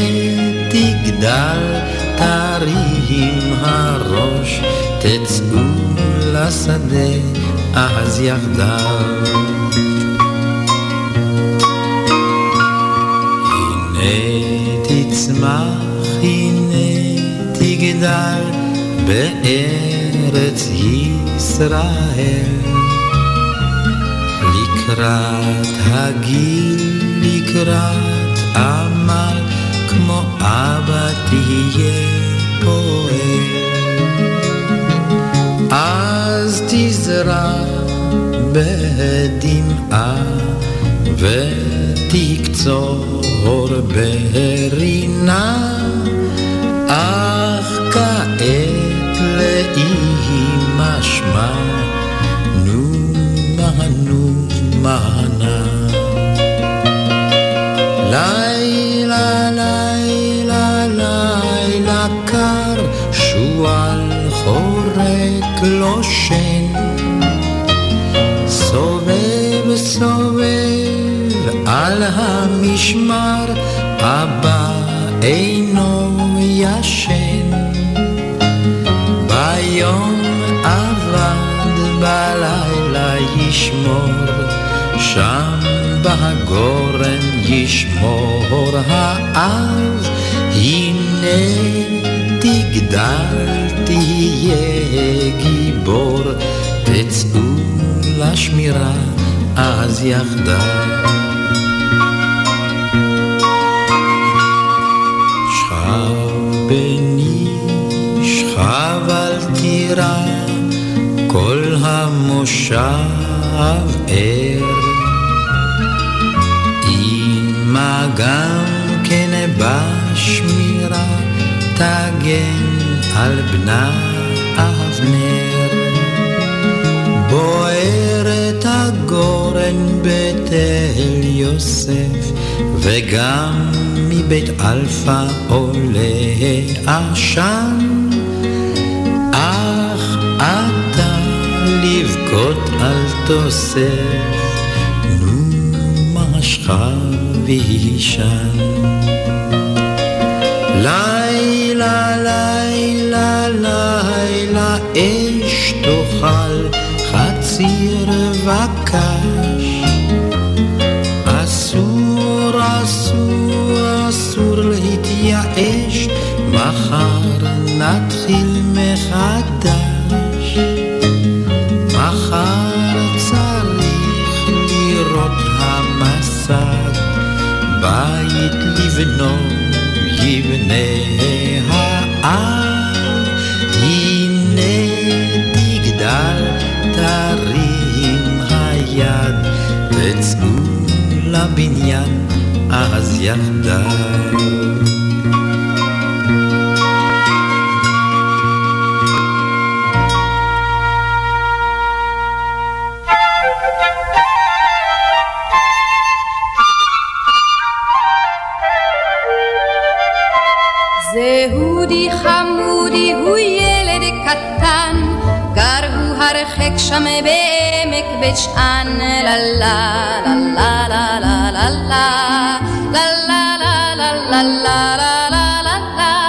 תגדל, תרים הראש, תצאו לשדה, אז יחדיו. תצמח, הנה תגדל, בארץ ישראל. לקראת הגיל, לקראת עמל, כמו אבא תהיה פועל. אז תזרע בדמעה ותקצור ברינה, אך כעת לאי משמע, נו מה נו מענה. לילה, לילה, לילה קר, שועל חורק לא המשמר, אבא אינו ישן. ביום עבד, בלילה ישמור, שם בגורן ישמור האב, הנה תגדל, תהיה גיבור, תצאו לשמירה, אז יחדיו. בני, שכב אל תירא, כל המושב ער. אמא גם כן בשמירה, תגן על בנה אבנר. בוערת הגורן בתל יוסף, וגם מבית אלפא עולה עשן. אך אתה לבכות אל תוסף, נו משכה וישן. לבנות יבנה האב. הנה תגדל, תרים היד, תצאו לבניין, אז יחדיו. הרחק שם בעמק בית שאן, לה לה לה לה לה לה לה לה לה לה לה לה לה לה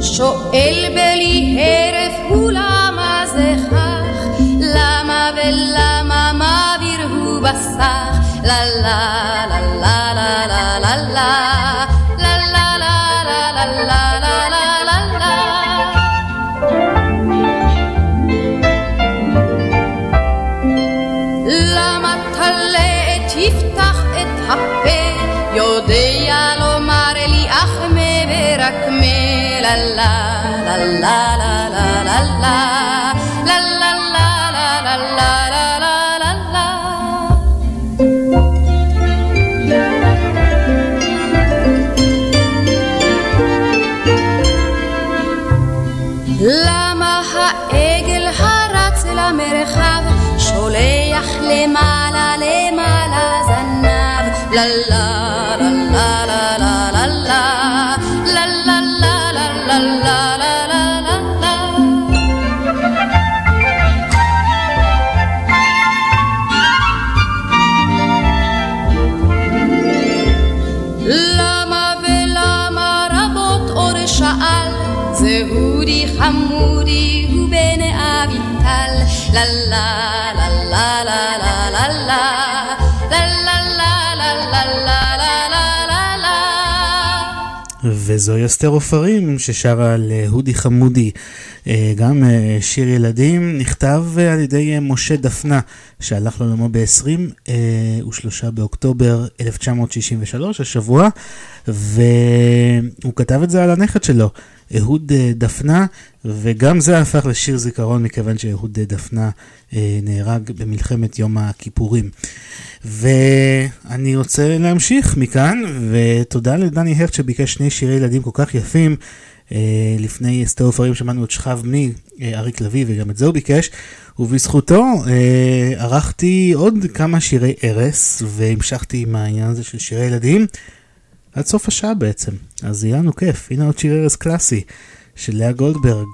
שואל בלי הרף הוא למה זה כך, למה ולמה מעביר הוא בסך, לה לה alive. לה וזוהי אסתר עופרים ששרה על אה, הודי חמודי. אה, גם אה, שיר ילדים נכתב על ידי משה דפנה שהלך לעולמו ב-23 באוקטובר 1963, השבוע, והוא כתב את זה על הנכד שלו, אהוד אה, דפנה, וגם זה הפך לשיר זיכרון מכיוון שאהוד אה, דפנה נהרג במלחמת יום הכיפורים. ואני רוצה להמשיך מכאן, ותודה לדני הרט שביקש שני שירי ילדים כל כך יפים. Uh, לפני אסתר עופרים שמענו את שכב מי, uh, אריק לביא, וגם את זה הוא ביקש, ובזכותו uh, ערכתי עוד כמה שירי ערש, והמשכתי עם העניין הזה של שירי ילדים, עד סוף השעה בעצם. אז יהיה לנו כיף, הנה עוד שיר ערש קלאסי של לאה גולדברג,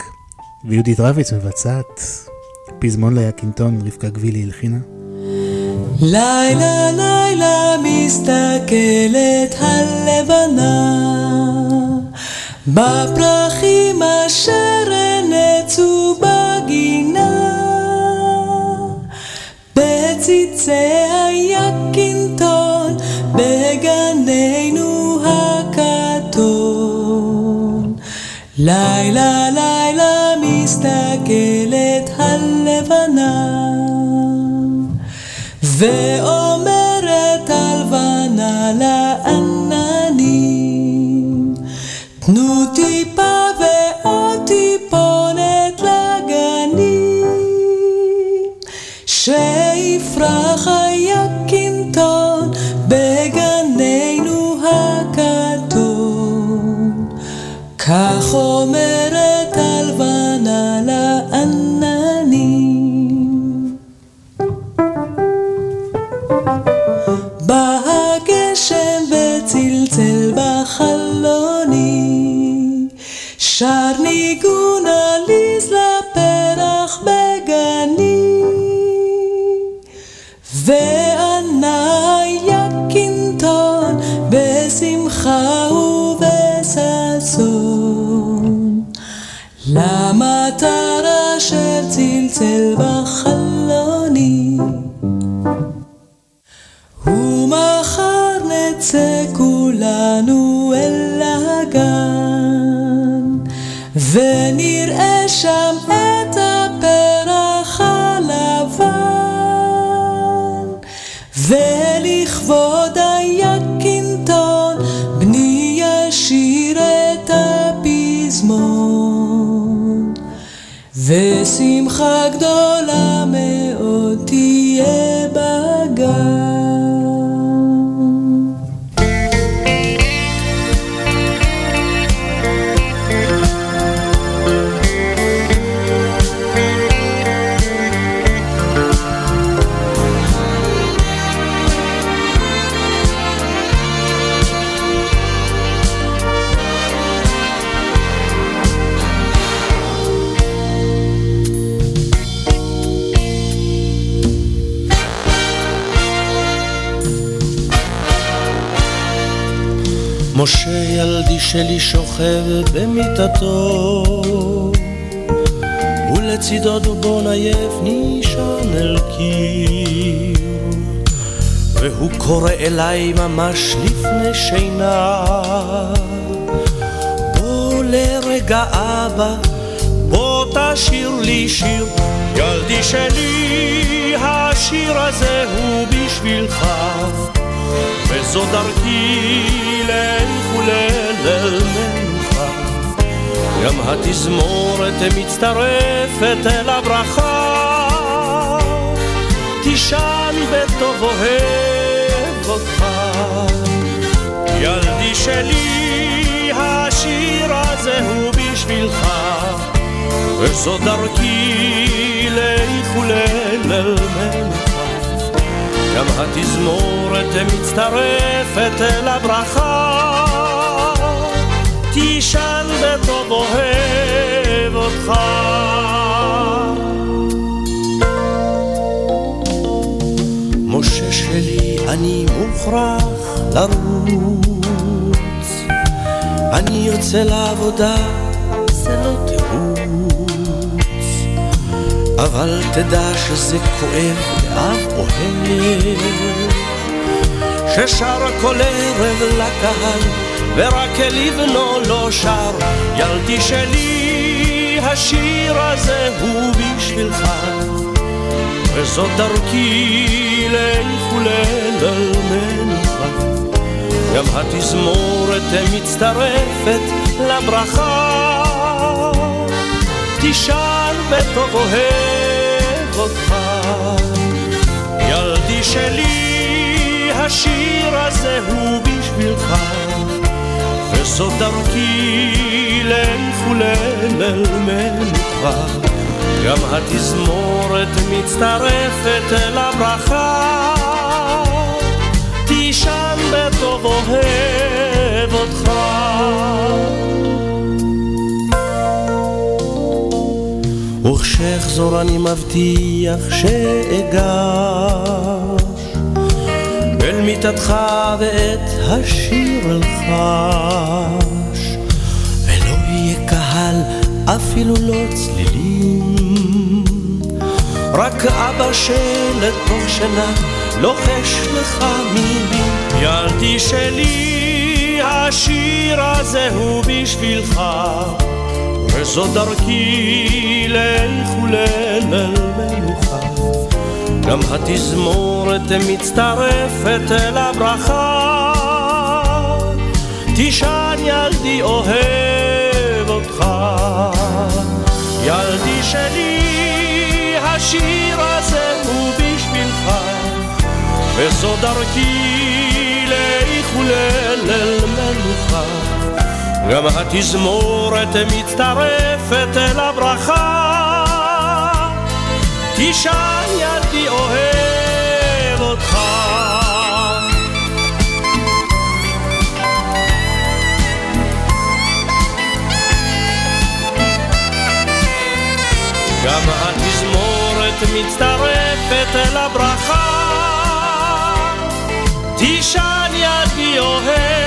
ויהודית רביץ מבצעת, פזמון ליקינטון, רבקה גבילי הלחינה. לילה לילה מסתכלת הלבנה. בפרחים אשר נצו בגינה. בציצי היקינטון בגננו הכתום לילה לילה מסתכלת ואומרת הלבנה לעננים תנו טיפה ועוד טיפונת לגנים שיפרח היקינטון בגננו הכתום. כך אומרת שר ניגון עליז לפרח בגני. וענה יקינטון בשמחה ובששון. למטר אשר צלצל בחלוני. ומחר נצא כולנו אל הגן ונראה שם את הפרח הלבן. ולכבוד היקינטון בני ישיר את הפזמון. ושמחה גדולה מאוד תהיה בגן שלי שוכב במיטתו. ולצידו דובון עייף נשען אל קיר. והוא קורא אליי ממש לפני שינה. בוא לרגע אבא בוא תשיר לי שיר. ילדי שלי השיר הזה הוא בשבילך וזו דרכי לך ולליל מנוחה. גם התזמורת מצטרפת אל הברכה, תישן בטוב אוהב אותך. ילדי שלי, השיר הזה הוא בשבילך, וזו דרכי לך ולליל מנוחה. גם התזמורת מצטרפת אל הברכה, תישן בטוב אוהב אותך. משה שלי, אני מוכרח לרוץ, אני יוצא לעבודה, זה לא תירוץ, אבל תדע שזה כואב אף אוהב ששר כל ערב לקהל ורק לבנו לא שר. ילדי שלי השיר הזה הוא בשבילך. וזאת דרכי לך ולליל מנוחה גם התזמורת מצטרפת לברכה. תשאל בטוב אוהב אותך ילדי שלי, השיר הזה הוא בשבילך, וזאת דרכי לך ולליל מנוחה. גם התזמורת מצטרפת אל הברכה, תישן בטוב אוהב אותך. וכשאחזור אני מבטיח שאגש. אל מיטתך ואת השיר אלחש. ולא יהיה קהל אפילו לא צלילים. רק אבא שלתוך שינה לוחש לך מילים. ילדי שלי השיר הזה הוא בשבילך וזו דרכי לך ולליל מנוחה. גם התזמורת מצטרפת אל הברכה. תשען ילדי אוהב אותך. ילדי שלי, השיר הזה הוא בשבילך. וזו דרכי ולליל מנוחה. גם התזמורת מצטרפת אל הברכה, תשען ידי אוהב אותך. גם התזמורת מצטרפת אל הברכה, תשען ידי אוהב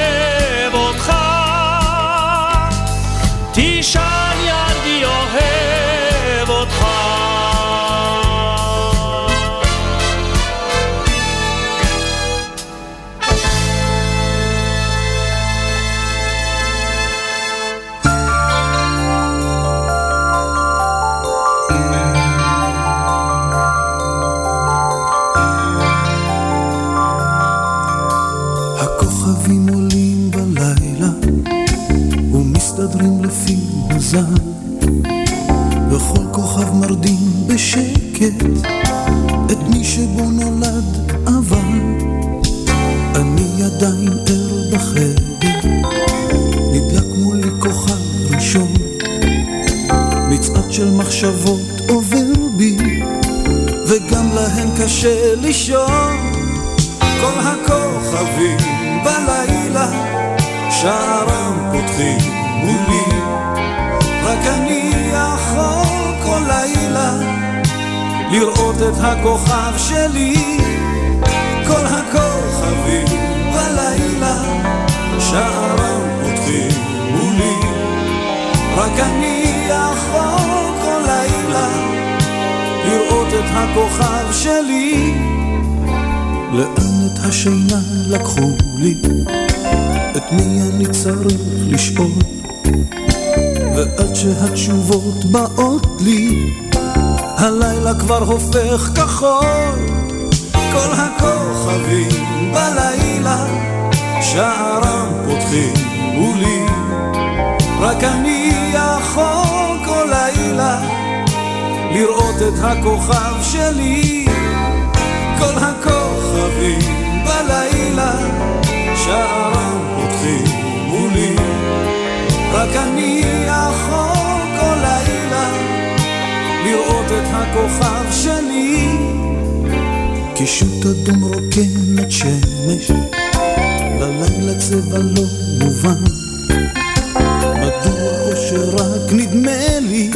בשקט את מי שבו נולד אבל אני עדיין ער בחדר נדלק מולי כוכב ראשון. מצעד של מחשבות עובר בי וגם להן קשה לישון. כל הכוכבים בלילה שערם פותחים מולי. רק אני יכול כל לילה לראות את הכוכב שלי כל הכוכבים בלילה שערם פותחים מולי רק אני יכול כל לילה לראות את הכוכב שלי לאן את השינה לקחו לי? את מי אני צריך לשאול? ועד שהתשובות באות לי, הלילה כבר הופך כחול. כל הכוכבים בלילה שערם פותחים מולי, רק אני יכול כל לילה לראות את הכוכב שלי, כל הכוכבים בלילה, שערם פותחים מולי, רק אני הכוכב שלי. קישוט אדום רוקמת שמש, ללילה צבע לא מובן. מדוע או שרק נדמה לי,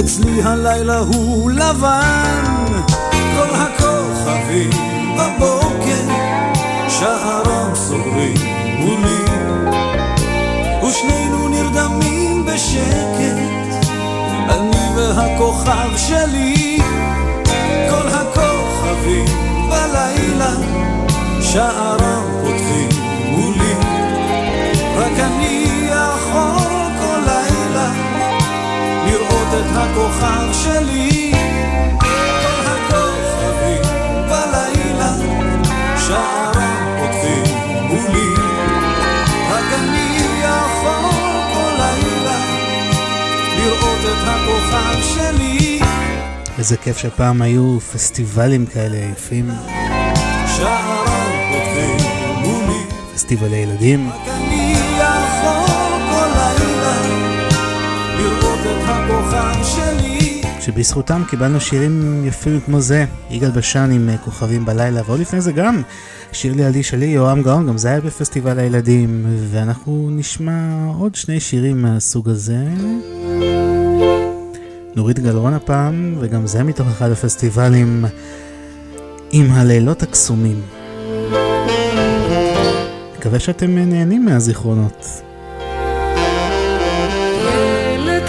אצלי הלילה הוא לבן. כל הכוכבים בבוקר, שערם סוגרים מולי, ושנינו נרדמים בשקט, אני והכוכב שלי. כל הכוכבים בלילה, שערם פותחים מולי. רק אני יכול כל לילה לראות את הכוכב שלי. כל הכוכבים בלילה, שערם לראות את הכוכב שלי. איזה כיף שפעם היו פסטיבלים כאלה יפים. פסטיבלי ילדים. שבזכותם קיבלנו שירים יפים כמו זה, יגאל בשן עם אה, כוכבים בלילה, ועוד לפני זה גם שיר לידי שלי, יורם גאון, גם זה היה בפסטיבל הילדים, ואנחנו נשמע עוד שני שירים מהסוג הזה. נורית גלרון הפעם, וגם זה מתוך אחד הפסטיבלים, עם הלילות הקסומים. מקווה שאתם נהנים מהזיכרונות. ילד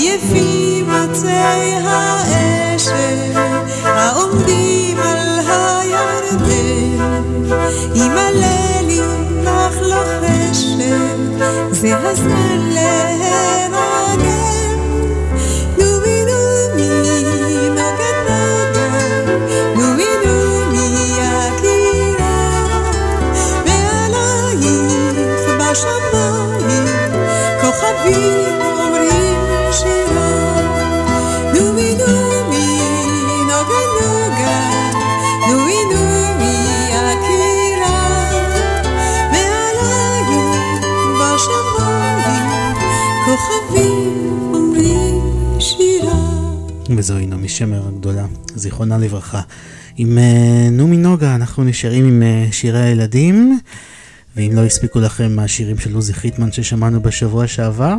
עייפים עצי האשל העומדים על הירדן. עם הלילים לך לוחשת זה הזמן להירדם וזוהי נעמי שמר הגדולה, זיכרונה לברכה. עם אה, נומי נוגה אנחנו נשארים עם אה, שירי הילדים, ואם לא הספיקו לכם השירים של עוזי חיטמן ששמענו בשבוע שעבר,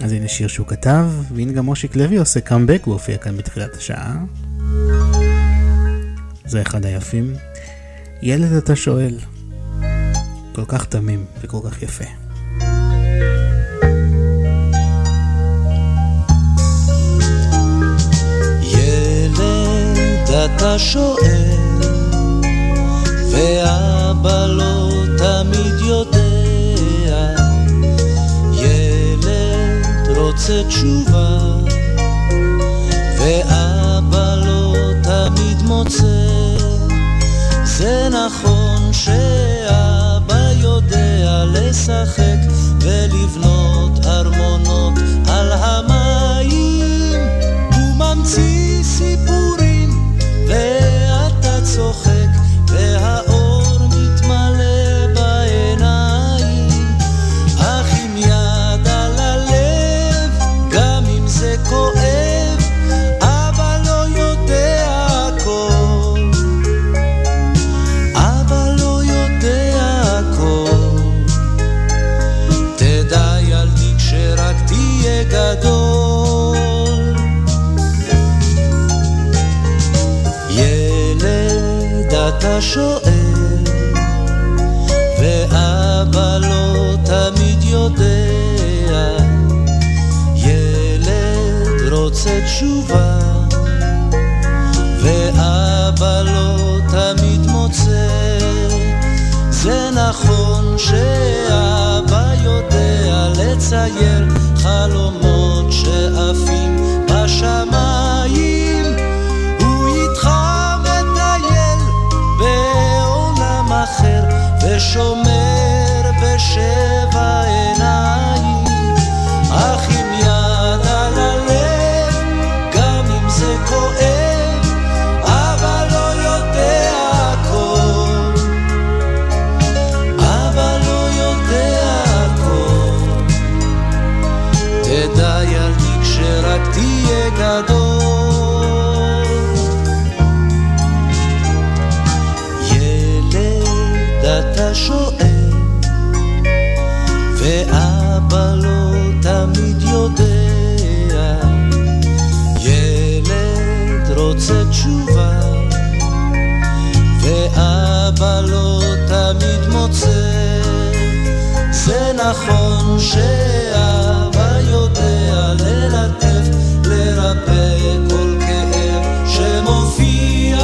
אז הנה שיר שהוא כתב, והנה גם מושיק לוי עושה קאמבק, הוא הופיע כאן בתחילת השעה. זה אחד היפים. ילד אתה שואל, כל כך תמים וכל כך יפה. אתה שואל, ואבא לא תמיד יודע. ילד רוצה תשובה, ואבא לא תמיד מוצא. זה נכון שאבא יודע לשחק ולבנות ארמונות שואל, ואבא לא תמיד יודע. ילד רוצה תשובה, ואבא לא תמיד מוצא. זה נכון שאבא תשובה, ואבא לא תמיד מוצא. זה נכון שאבא יודע ללטף, לרפא כל כאב שמופיע,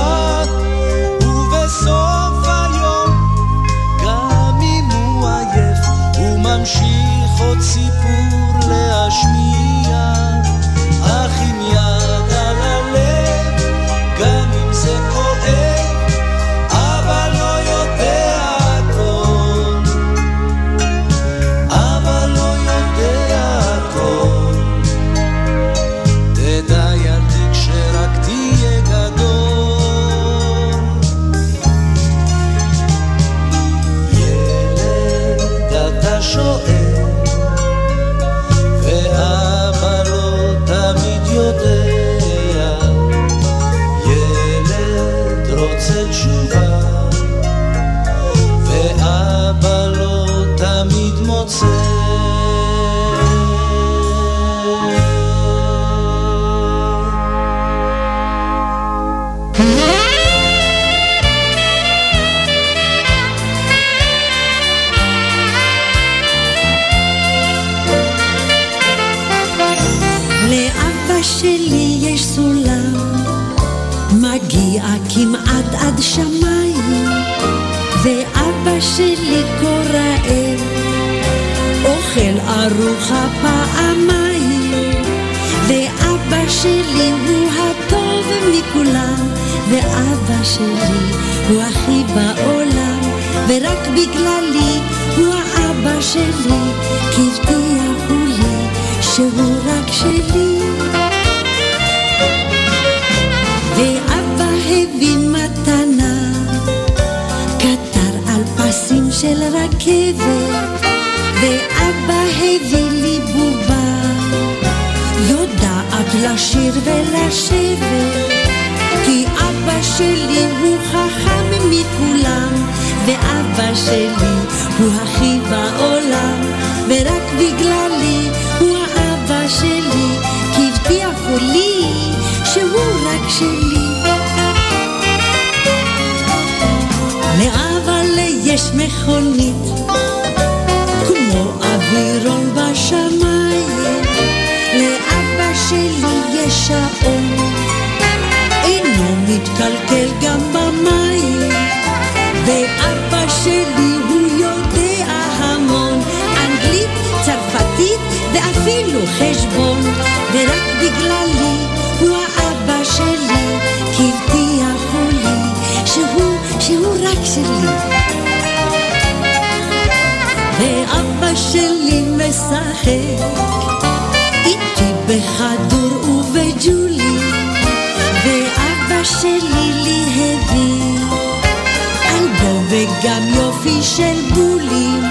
ובסוף היום, גם אם הוא עייף, הוא ממשיך עוד סיפור להשמיע. שלי כה רעב, אוכל ארוחה פעמיים, ואבא שלי הוא הטוב מכולם, ואבא שלי הוא הכי בעולם, ורק בגללי הוא האבא שלי, כי של רכבת, ואבא הביא לי בובה, יודעת לשיר ולשבת, כי אבא שלי הוא חכם מכולם, ואבא שלי הוא הכי בעולם, ורק בגללי יש מכונית, כמו אווירון בשמיים, לאבא שלי יש שעון, אינו מתקלקל גם במים, ואבא שלי הוא יודע המון, אנגלית, צרפתית ואפילו חשבון, שלי משחק איתי בכדור ובג'ולי, ואבא שלי לי הביא אלבום וגם יופי של בולים.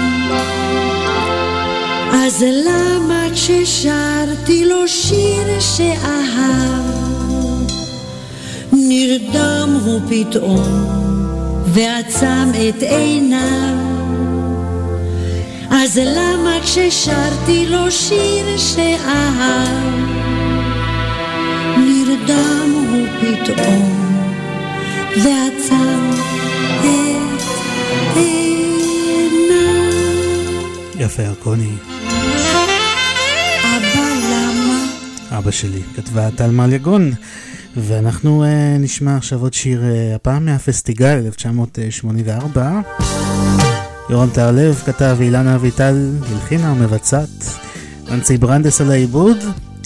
אז למה כששרתי לו שיר שאהב, נרדם הוא פתאום ועצם את עיניו? אז למה כששרתי לו שיר שאהב, נרדם הוא פתאום ועצם את עיניו? יפה ירקוני, אבא למה? אבא שלי, כתבה טל יגון. ואנחנו uh, נשמע עכשיו עוד שיר, uh, הפעם מהפסטיגל 1984. יורם טהרלב כתב אילנה אביטל, הלחינה ומבצעת. אנצי ברנדס על העיבוד,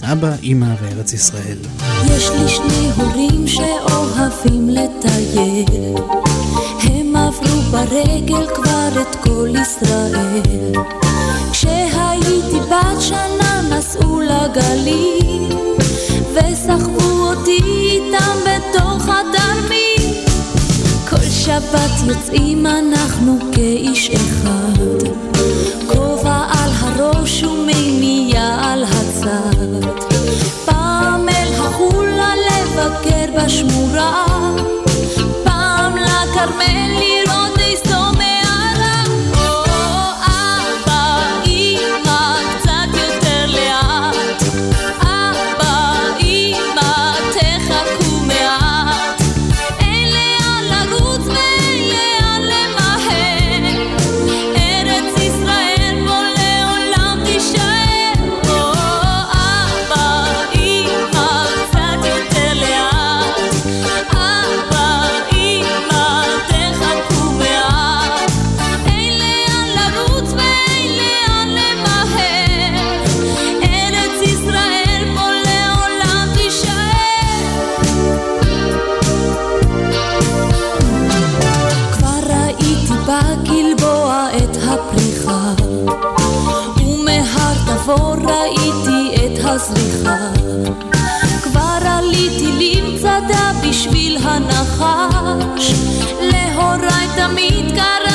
אבא, אימא וארץ ישראל. יש לי שני הורים שאוהבים לטייל הם עברו ברגל כבר את כל ישראל כשהייתי בת שנה נסעו לגליל וסחבו אותי איתם כל שבת יוצאים אנחנו כאיש אחד. כובע על הראש ומימייה על הצד. פעם אל החולה לבקר בשמורה. פעם לכרמל לא סליחה. כבר עליתי למצדה בשביל הנחש, להוריי תמיד קרה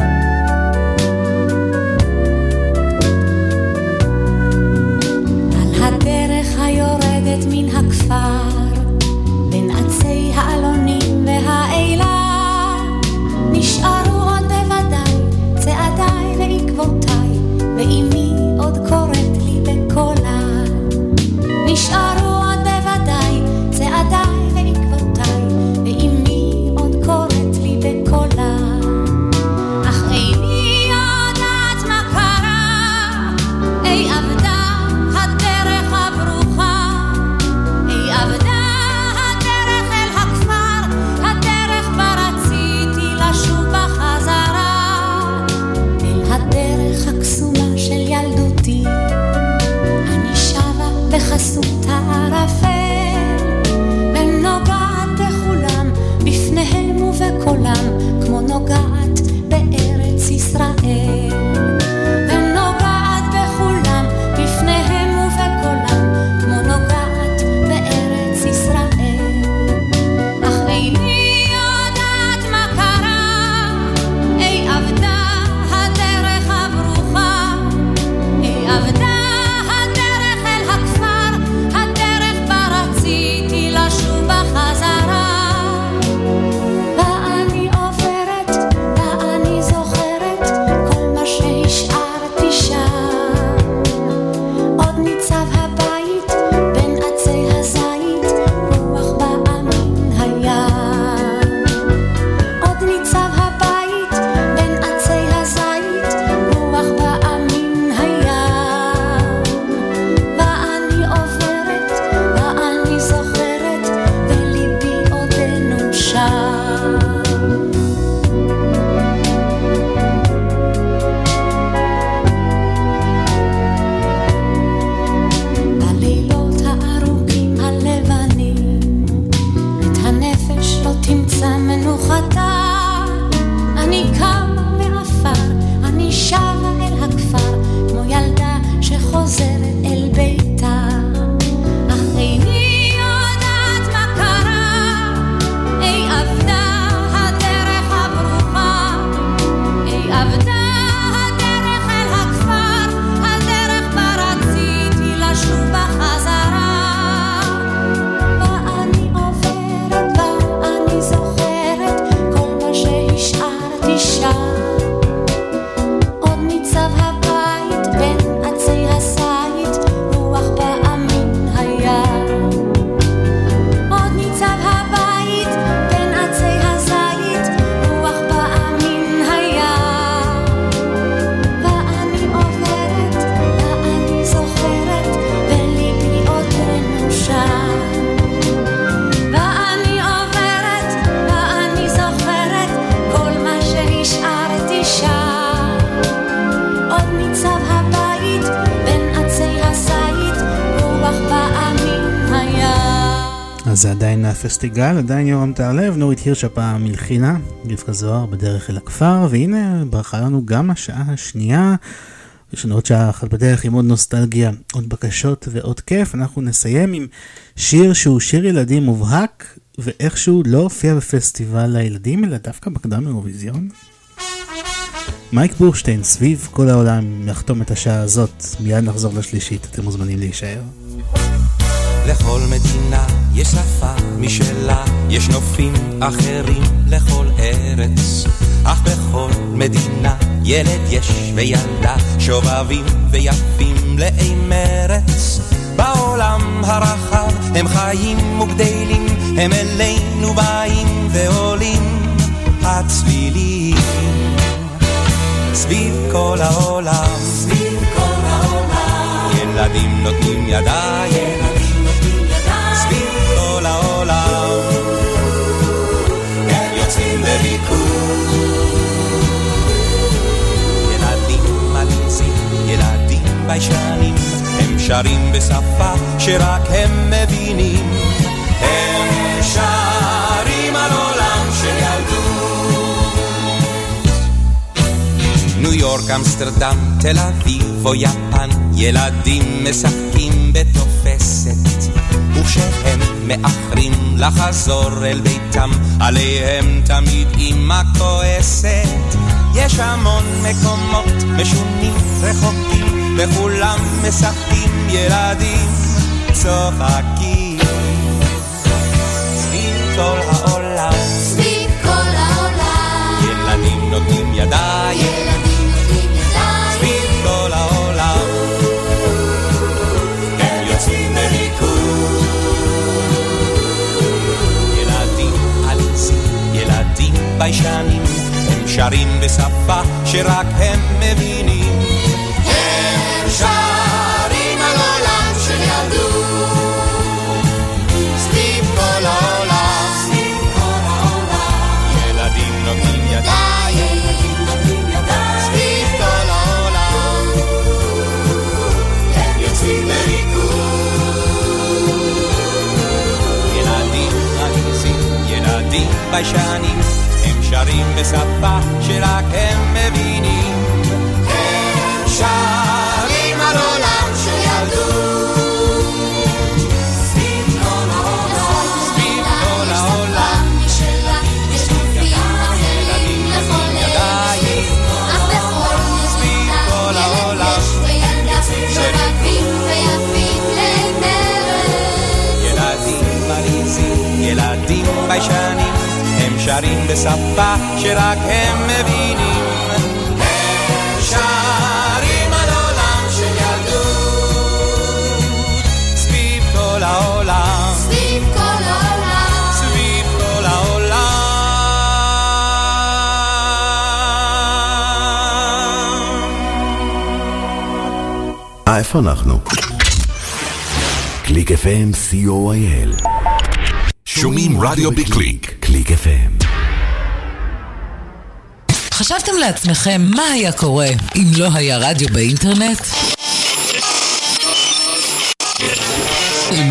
הפסטיגל, עדיין יורם טהרלב, נורית הירש הפעם מלחינה, רבקה זוהר בדרך אל הכפר, והנה ברכה לנו גם השעה השנייה. יש לנו עוד שעה אחת בדרך עם עוד נוסטלגיה, עוד בקשות ועוד כיף. אנחנו נסיים עם שיר שהוא שיר ילדים מובהק, ואיכשהו לא הופיע בפסטיבל הילדים, אלא דווקא בקדם אירוויזיון. מייק בורשטיין, סביב כל העולם, יחתום את השעה הזאת, מיד נחזור לשלישית, אתם מוזמנים להישאר. לכל מדינה יש שפה משלה, יש נופים אחרים לכל ארץ. אך בכל מדינה ילד יש וילדה, שובבים ויפים מלאי מרץ. בעולם הרחב הם חיים וגדלים, הם אלינו באים ועולים הצלילים. סביב כל העולם, סביב כל העולם, ילדים נותנים ידיים. ביישנים, הם שרים בשפה שרק הם מבינים. הם שרים על עולם של ילדות. ניו יורק, אמסטרדם, תל אביב או יפן, ילדים משחקים בתופסת. וכשהם מאחרים לחזור אל ביתם, עליהם תמיד אמא כועסת. יש המון מקומות משונים רחוקים, וכולם משחקים ילדים צוחקים. סביב כל העולם, סביב כל העולם, ילדים נותנים ידיים. ילדים נותנים ידיים, סביב כל העולם, הם יוצאים לביקור. ילדים עליזים, ילדים ביישנים, הם שרים בשפה שרק הם מבינים. ביישנים, הם שרים בשפה שרק הם בשפה שרק הם מבינים. הם שרים על עולם של ילדות, סביב כל העולם, סביב כל העולם, סביב כל העולם. אה, איפה אנחנו? קליק FM, co.il. שומעים רדיו בקליק. קליק FM. חשבתם לעצמכם מה היה קורה אם לא היה רדיו באינטרנט?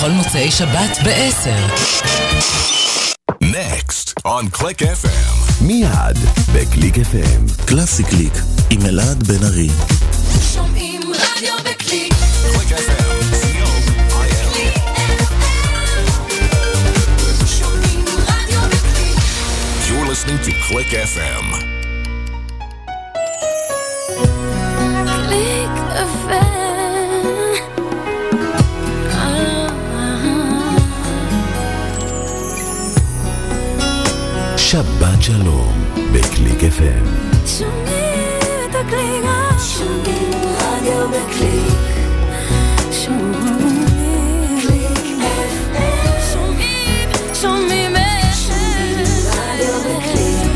בכל מוצאי שבת ב-10. Next on Click FM. מיד בקליק FM. קלאסי קליק עם אלעד בן ארי. שומעים רדיו בקליק. Click FM. listening to Click FM. קליק FM. שבת שלום, בקליק FM. שומעים את הקליק, שומעים רדיו בקליק. שומעים קליק שומעים, שומעים רדיו בקליק.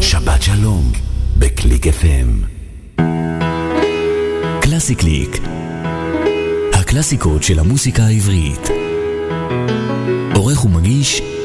שבת שלום, בקליק FM. קלאסי קליק. הקלאסיקות של המוסיקה העברית. עורך ומגיש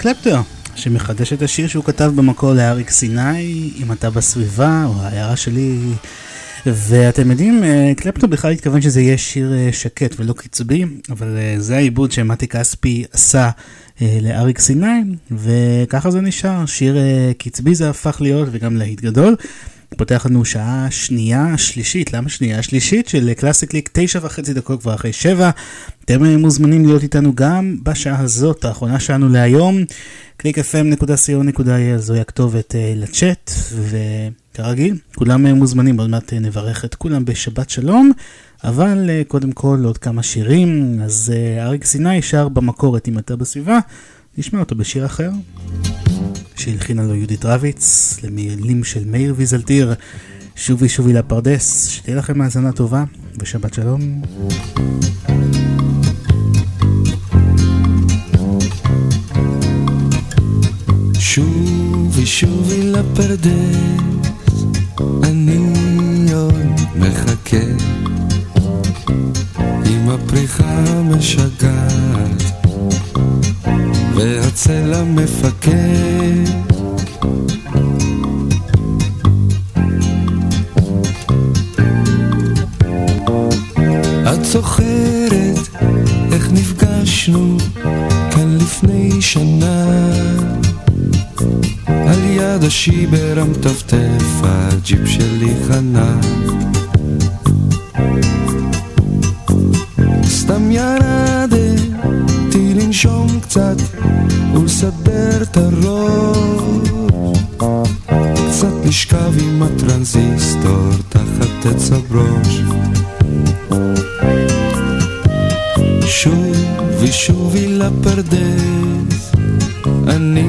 קלפטר, שמחדש את השיר שהוא כתב במקור לאריק סיני, אם אתה בסביבה, או ההערה שלי. ואתם יודעים, אה, קלפטר בכלל התכוון שזה יהיה שיר אה, שקט ולא קצבי, אבל אה, זה העיבוד שמתי כספי עשה לאריק סיני, וככה זה נשאר, שיר קצבי זה הפך להיות וגם להיט גדול. פותח לנו שעה שנייה, שלישית, למה שנייה? שלישית של קלאסי קליק, תשע וחצי דקות כבר אחרי שבע. אתם מוזמנים להיות איתנו גם בשעה הזאת, האחרונה שלנו להיום. www.clickfm.co.il זוהי הכתובת uh, לצ'אט, וכרגיל, כולם uh, מוזמנים, עוד מעט uh, נברך את כולם בשבת שלום, אבל קודם כל עוד כמה שירים, אז אריק סיני שר במקור את אם אתה בסביבה, נשמע אותו בשיר אחר, שהלחינה לו יהודית רביץ, למילים של מאיר ויזלטיר, שובי שובי לפרדס, שתהיה לכם האזנה טובה, ושבת שלום. שובי שובי לפרדס, אני עוד מחכה. עם הפריחה המשגעת והצלע מפקד. את זוכרת איך נפגשנו כאן לפני שנה על יד השיבר המטפטף הג'יפ שלי חנה. סתם ירדתי לנשום קצת ולסבר את הראש. קצת לשכב עם הטרנזיסטור תחת עץ הברוש. שובי שובי לפרדס אני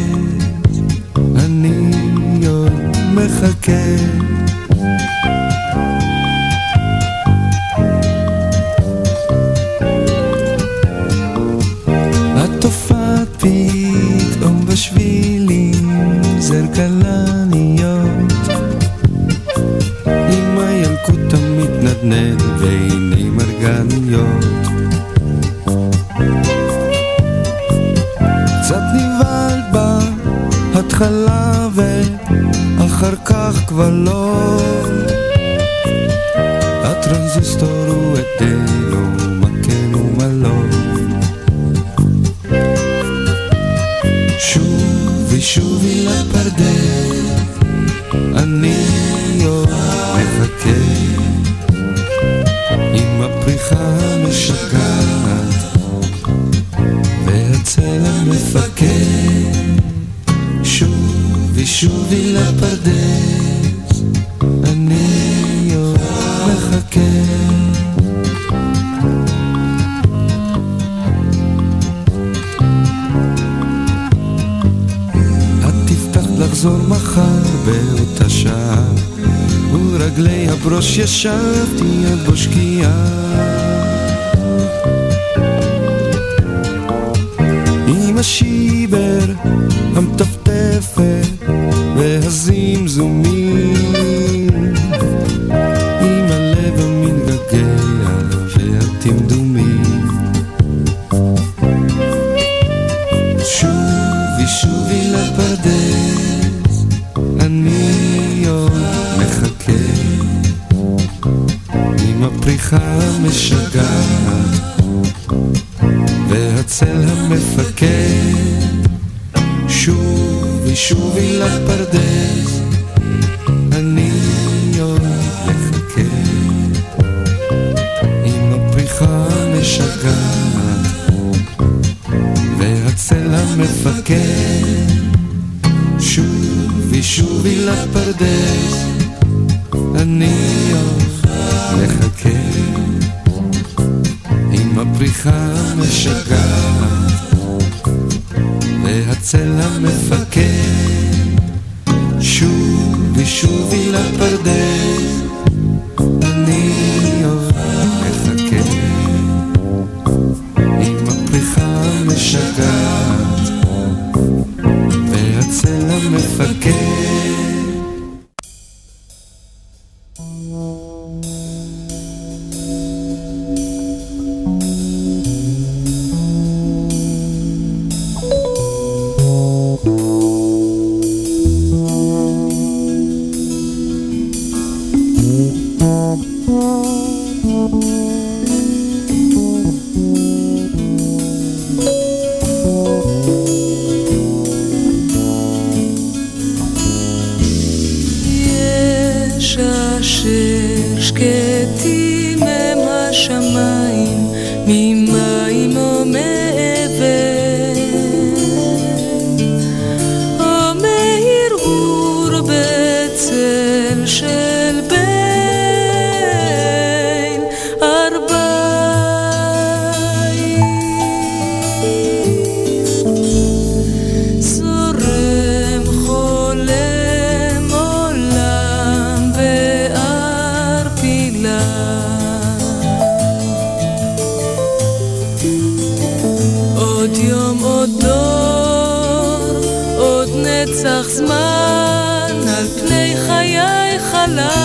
נצח זמן על פני חיי חלב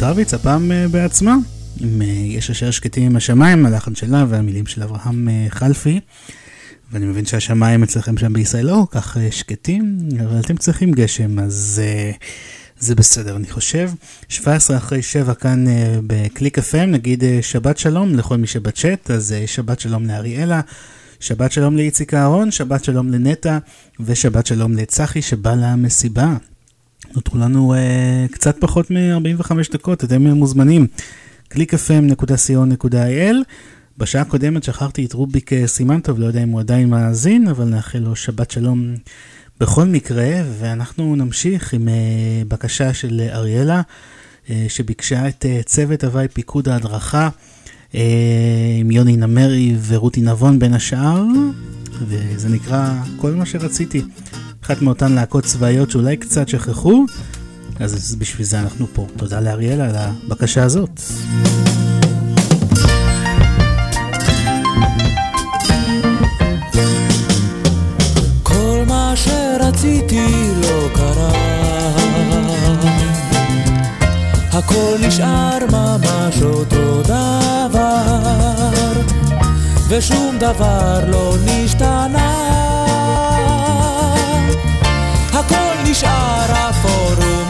יהודית רביץ, הפעם אה, בעצמה, עם אה, יש אשר שקטים עם השמיים, הלחן שלה והמילים של אברהם אה, חלפי. ואני מבין שהשמיים אצלכם שם בישראל לא כל כך שקטים, אבל אתם צריכים גשם, אז זה בסדר, אני חושב. 17 אחרי 7 כאן בקליק FM, נגיד שבת שלום לכל מי שבצ'אט, אז שבת שלום לאריאלה, שבת שלום לאיציק אהרון, שבת שלום לנטע, ושבת שלום לצחי שבא למסיבה. נותרו לנו uh, קצת פחות מ-45 דקות, אתם מוזמנים. www.clickfm.co.il בשעה הקודמת שכחתי את רוביק אה, סימנטוב, לא יודע אם הוא עדיין מאזין, אבל נאחל לו שבת שלום בכל מקרה, ואנחנו נמשיך עם uh, בקשה של אריאלה, uh, שביקשה את uh, צוות הוואי פיקוד ההדרכה, uh, עם יוני נמרי ורותי נבון בין השאר, וזה נקרא כל מה שרציתי. אחת מאותן להקות צבאיות שאולי קצת שכחו, אז בשביל זה אנחנו פה. תודה לאריאלה על הבקשה הזאת. לא הכל נשאר ממש אותו דבר ושום דבר לא נשתנה הכל נשאר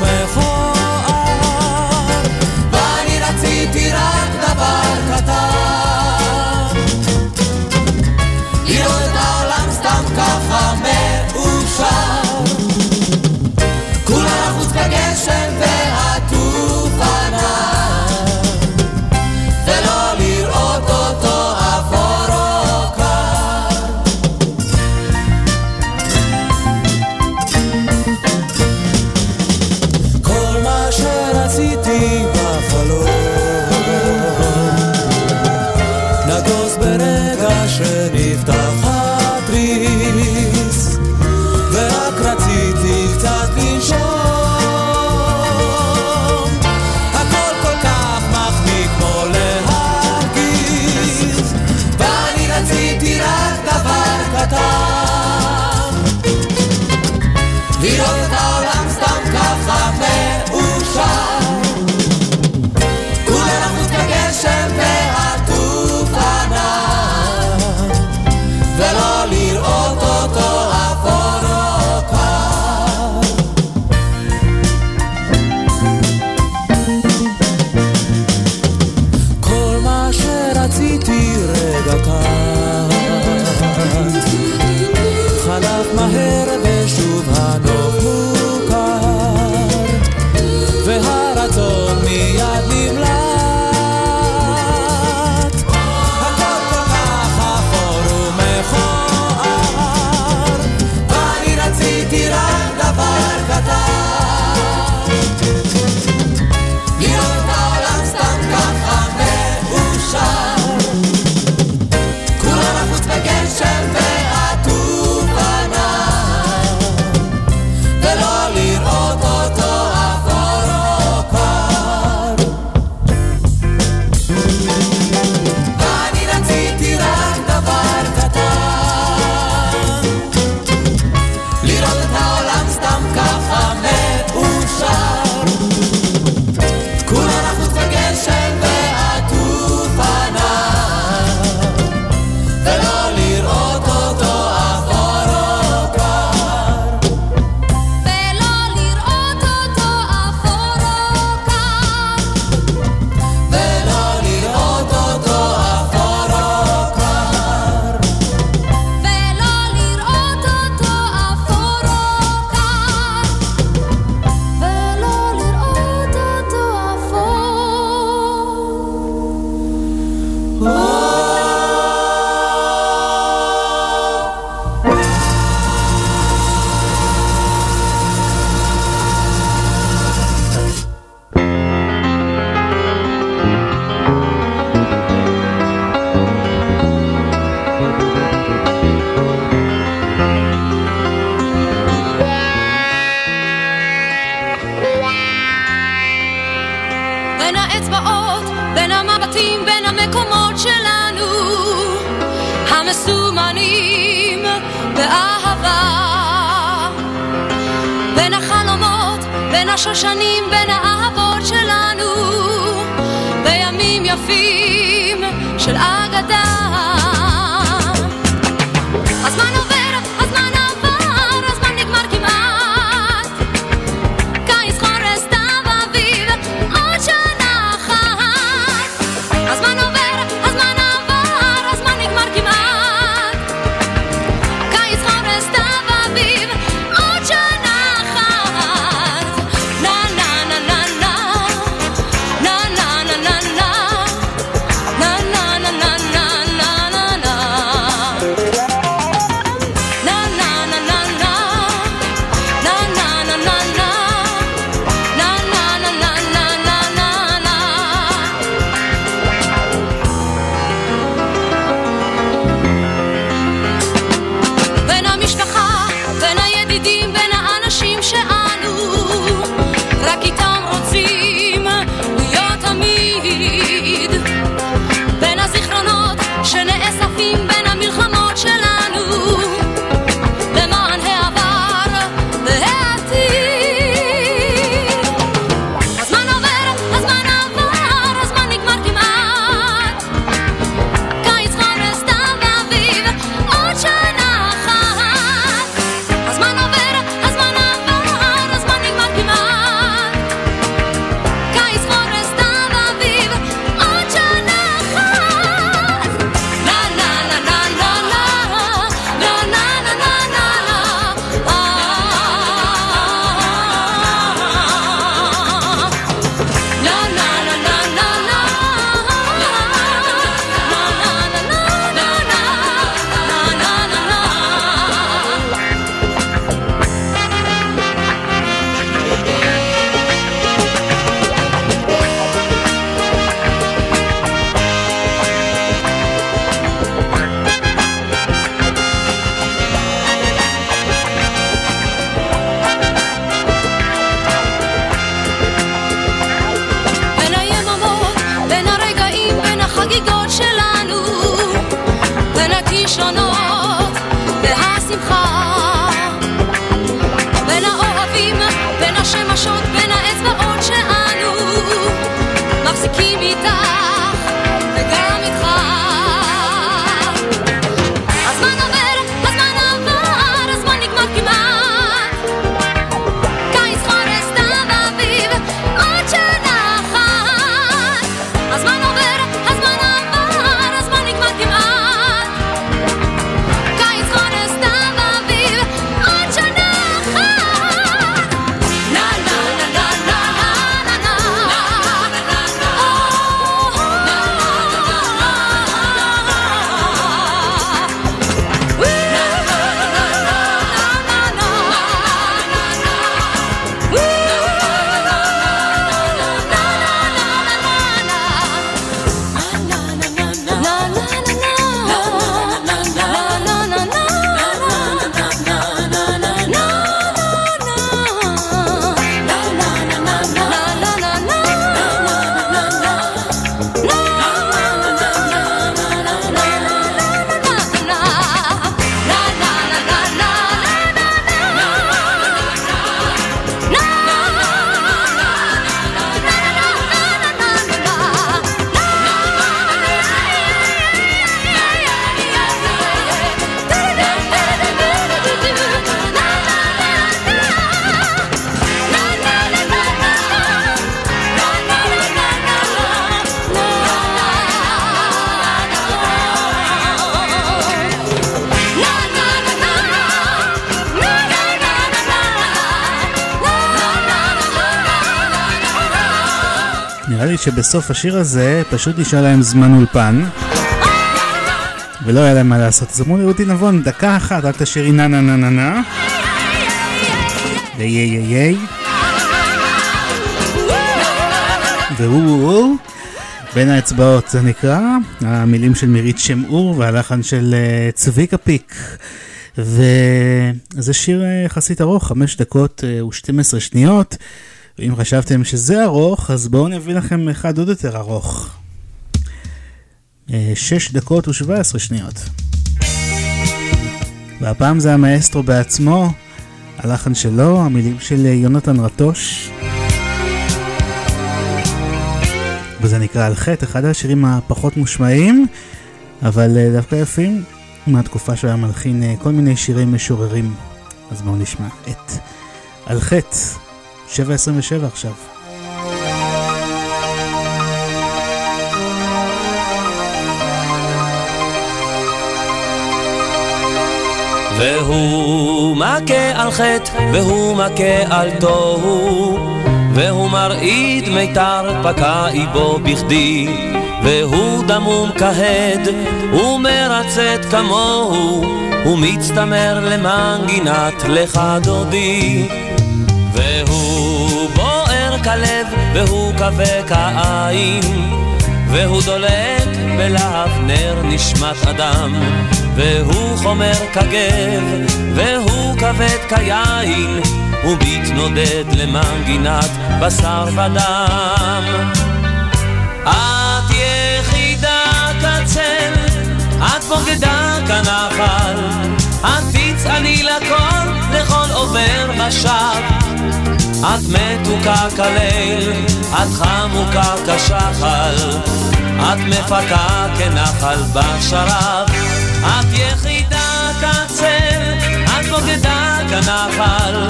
נראה לי שבסוף השיר הזה פשוט נשאר להם זמן אולפן. ולא היה להם מה לעשות, אז אמרו לי רותי נבון, דקה אחת, רק תשאירי נה נה נה נה נה. ויי יי יי. והוא בין האצבעות זה נקרא, המילים של מירית שם אור והלחן של אה, צביקה פיק. וזה שיר אה, יחסית ארוך, 5 דקות אה, ו-12 שניות. ואם חשבתם שזה ארוך, אז בואו אני אביא לכם אחד עוד יותר ארוך. אה, שש דקות ושבע עשרה שניות. והפעם זה המאסטרו בעצמו, הלחן שלו, המילים של יונתן רטוש. וזה נקרא על חטא, אחד השירים הפחות מושמעים, אבל אה, דווקא יפים, מהתקופה שהוא היה מלחין אה, כל מיני שירים משוררים. אז בואו נשמע את על חטא. 7.27 עכשיו. והוא מכה על חטא, והוא מכה על תוהו, והוא מרעיד מיתר פקע איבו בכדי, והוא דמום כהד, ומרצת כמוהו, ומצטמר למנגינת לך דודי. והוא כבה כעין, והוא דולק בלהב נר נשמת אדם. והוא חומר כגב, והוא כבד כיין, הוא מתנודד למנגינת בשר ודם. את יחידה כצל, את בוגדה כנחל, את תצעני לכל, לכל עובר ושב. את מתוקה כליל, את חמוקה כשחל, את מפקה כנחל בשרב. את יחידה כצל, את בוגדה כנחל,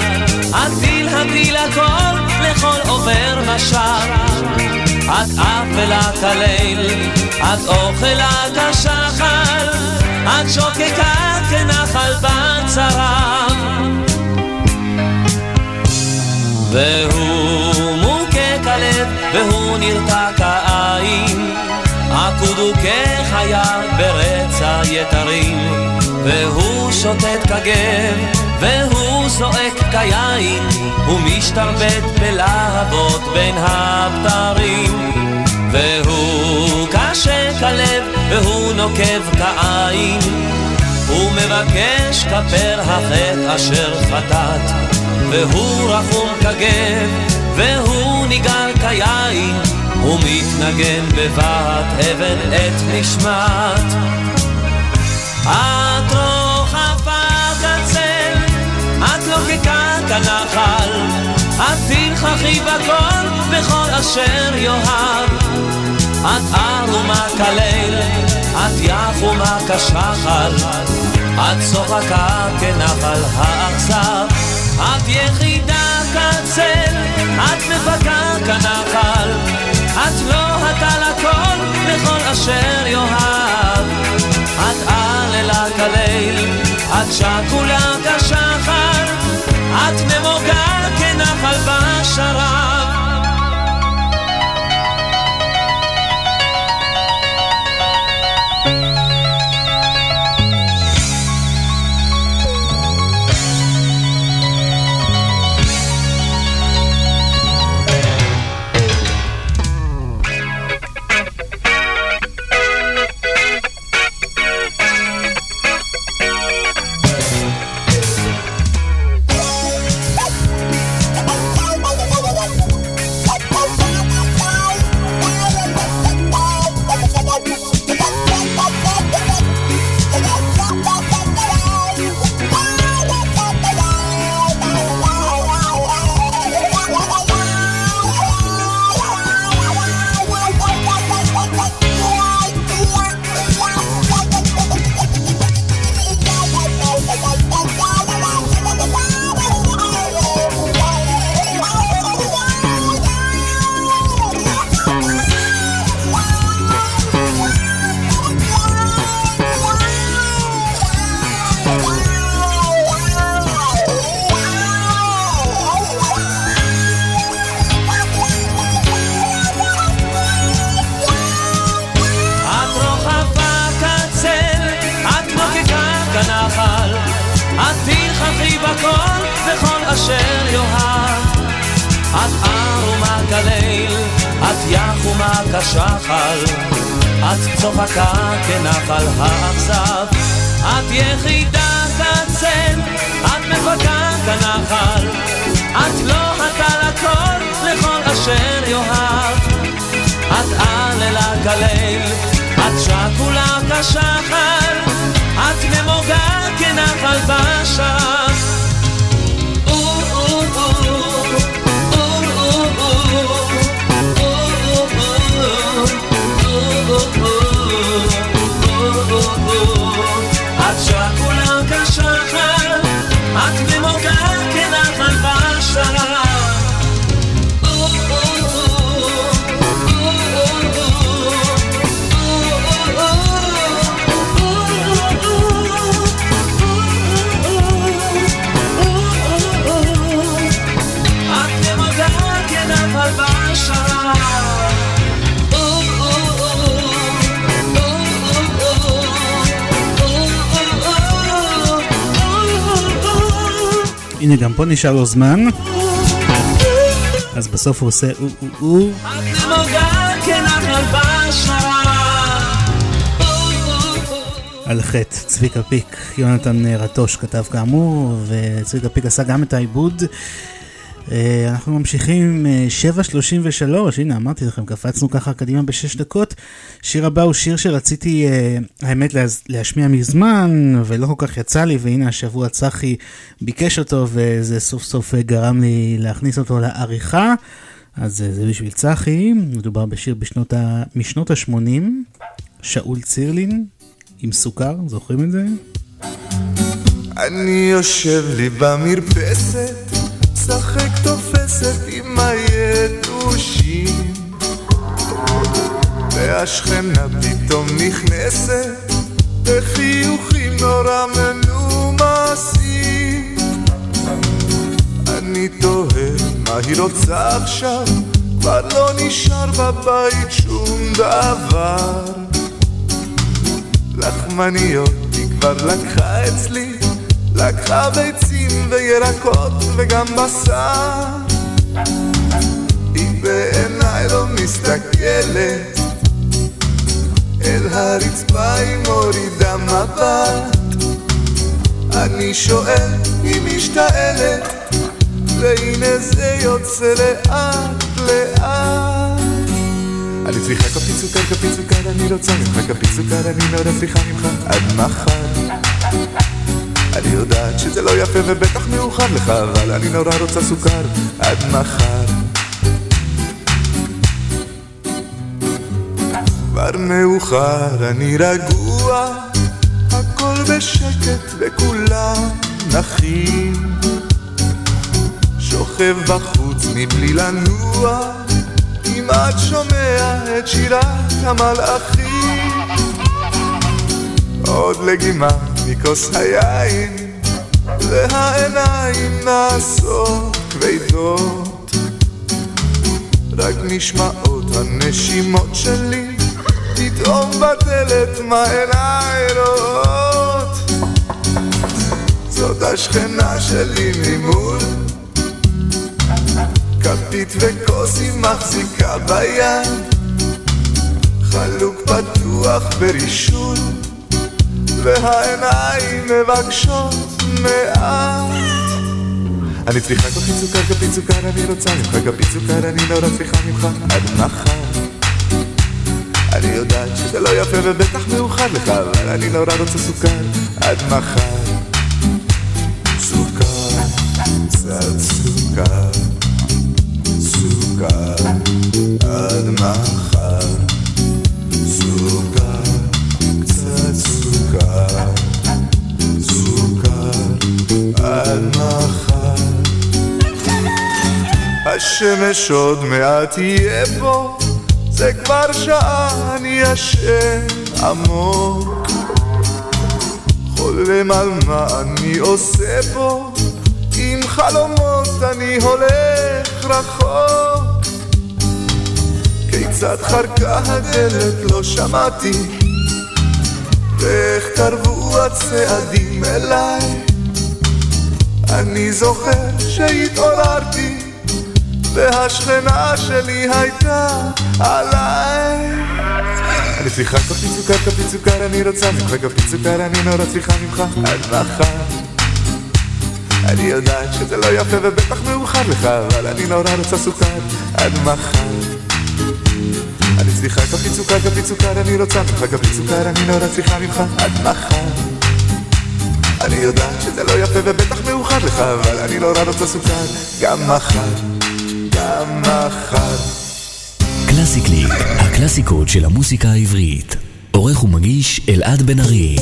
את תלהבי לכל, לכל עובר משל. את אפלה כליל, את אוכלה כשחל, את שוקקה כנחל בצרם. והוא מוכה כלב, והוא נרתע כעין. עקודו כחיה ברצע יתרים, והוא שוטט כגב, והוא זועק כיין, ומשתרבט בלהבות בין הבתרים. והוא קשה כלב, והוא נוקב כעין, הוא מבקש כפר החטא אשר חטאת, והוא רחום כגב, והוא ניגר כיין, הוא מתנגן בבת אבן את נשמת. את רוחבה כצל, את לוקקת הנחל, את תלככי בכל, בכל אשר יאהב. את ערומה כליל, את יחומה כשחל, את צוחקה כנחל האכזב. את יחידה כצל, את מפקה כנחל, את לא הטל הכל לכל אשר יאהב. את עללה כליל, את שקולה כשחר, את נמוגה כנחל בשרב. כשחל, את צוחקה כנחל האכזב. את יחידה כצל, את מפקה כנחל, את לא הטל הכל לכל אשר יאהב. את עללה כליל, את שקולה כשחר, את נמוגה כנחל בשח. הנה גם פה נשאר לו זמן. אז בסוף הוא עושה או או או. על חטא, צביקה פיק, יונתן רטוש כתב כאמור, וצביקה פיק עשה גם את העיבוד. אה, אנחנו ממשיכים עם 7.33, הנה אמרתי לכם, קפצנו ככה קדימה בשש דקות. שיר הבא הוא שיר שרציתי, אה, האמת, להשמיע מזמן, ולא כל כך יצא לי, והנה השבוע צחי ביקש אותו, וזה סוף סוף אה, גרם לי להכניס אותו לעריכה. אז אה, זה בשביל צחי, מדובר בשיר בשנות ה... משנות ה-80, שאול צירלין, עם סוכר, זוכרים את זה? אני יושב לי במרפסת, משחק תופסת עם היתושים. והשכנה פתאום נכנסת בחיוכים נורא מנומסים. אני תוהה מה היא רוצה עכשיו כבר לא נשאר בבית שום דבר. לחמניות היא כבר לקחה אצלי לקחה ביצים וירקות וגם בשר היא בעיניי לא מסתכלת. אל הרצפה היא מורידה מבט. אני שואל היא משתעלת והנה זה יוצא לאט לאט. אני צריכה כפית סוכר, כפית סוכר, אני לא צריך לך כפית סוכר, אני מאוד צריכה ממך עד מחר אני יודעת שזה לא יפה ובטח מאוחר לך, אבל אני נורא רוצה סוכר עד מחר. כבר מאוחר, אני רגוע, הכל בשקט וכולם נחים. שוכב בחוץ מבלי לנוע, כמעט שומע את שירת המלאכים. עוד לגימה מכוס היין, והעיניים נעשות כבדות. רק נשמעות הנשימות שלי, פתאום בדלת מה עיניי רואות. זאת השכנה שלי ממול, כפית וכוס היא מחזיקה ביד, חלוק פתוח ברישול. והעיניים מבקשות מעט. אני צריכה כפית סוכר, כפית סוכר, אני רוצה ממך כפית סוכר, אני נורא צריכה ממך עד מחר. אני יודעת שזה לא יפה ובטח מאוחר לך, אבל אני נורא רוצה סוכר עד מחר. סוכר, קצת סוכר, סוכר עד מחר. השמש עוד מעט תהיה פה, זה כבר שעה אני ישן עמוק. חולם על מה אני עושה פה, עם חלומות אני הולך רחוק. כיצד חרקה הדלת לא שמעתי, ואיך קרבו הצעדים אליי. אני זוכר שהתעוררתי, והשכנה שלי הייתה עליי. אני צריכה כפית סוכר, כפית סוכר, אני רוצה ממך כפית סוכר, אני לא נורא צריכה ממך. עד מחר אני יודעת שזה לא יפה ובטח מאוחר לך, אבל אני נורא רוצה סוכר. עד מחר אני צריכה כפית סוכר, כפית סוכר, אני רוצה ממך כפית סוכר, אני לא נורא צריכה ממך. עד מחר. אני יודעת שזה לא יפה ובטח מאוחר לך, אבל אני נורא רוצה סוכר. גם מחר. פעם אחת. קלאסיקלי, הקלאסיקות של המוסיקה העברית. עורך ומגיש אלעד בן ארי.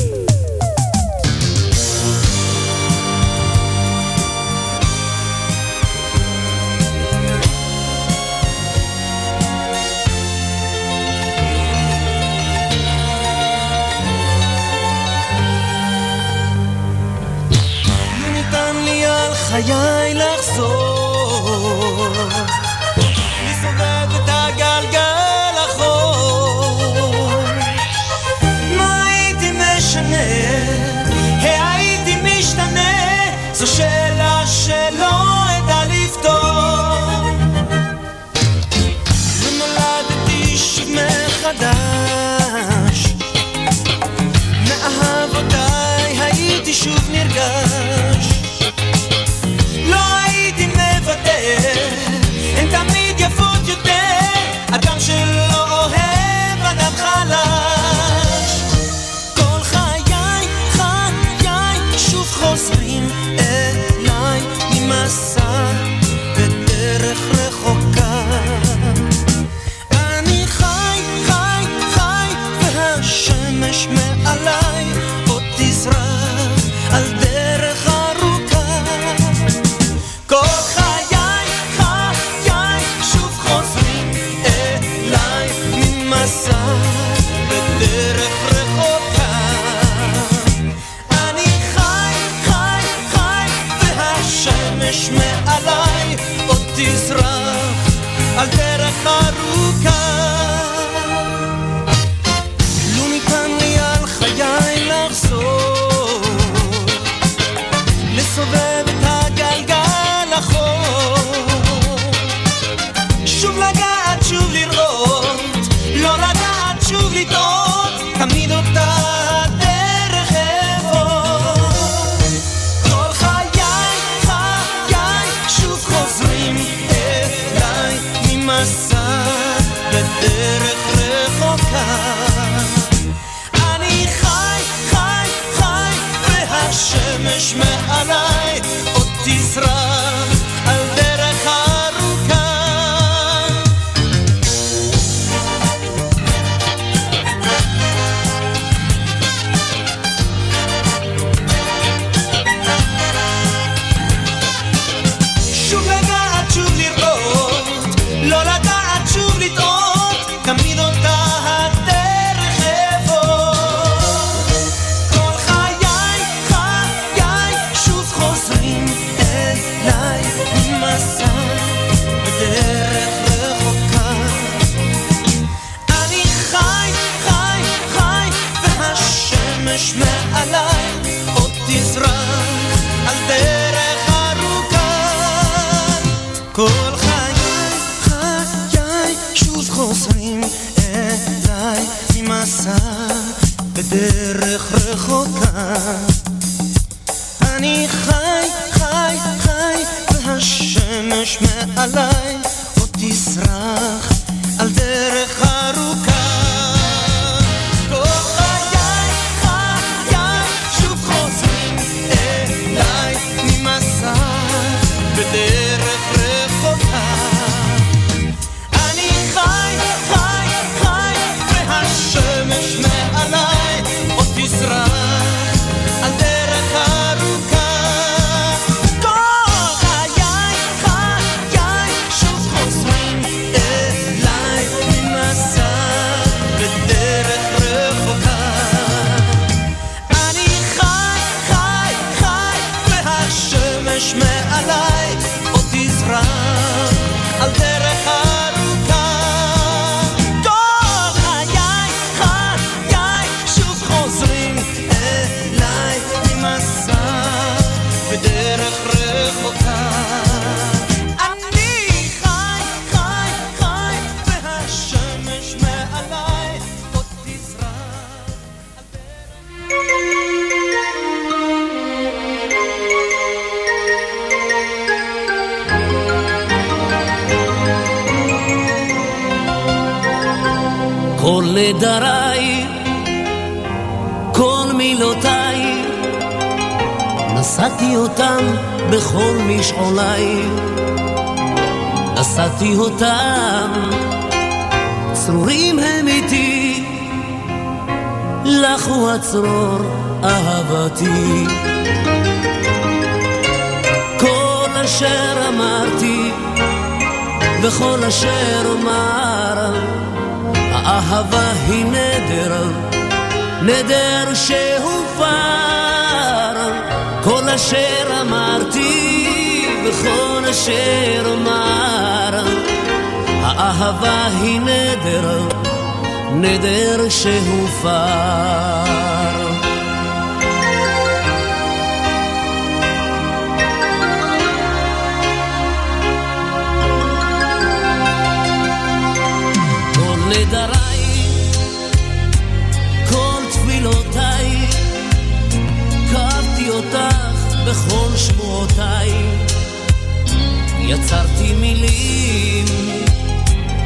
יצרתי מילים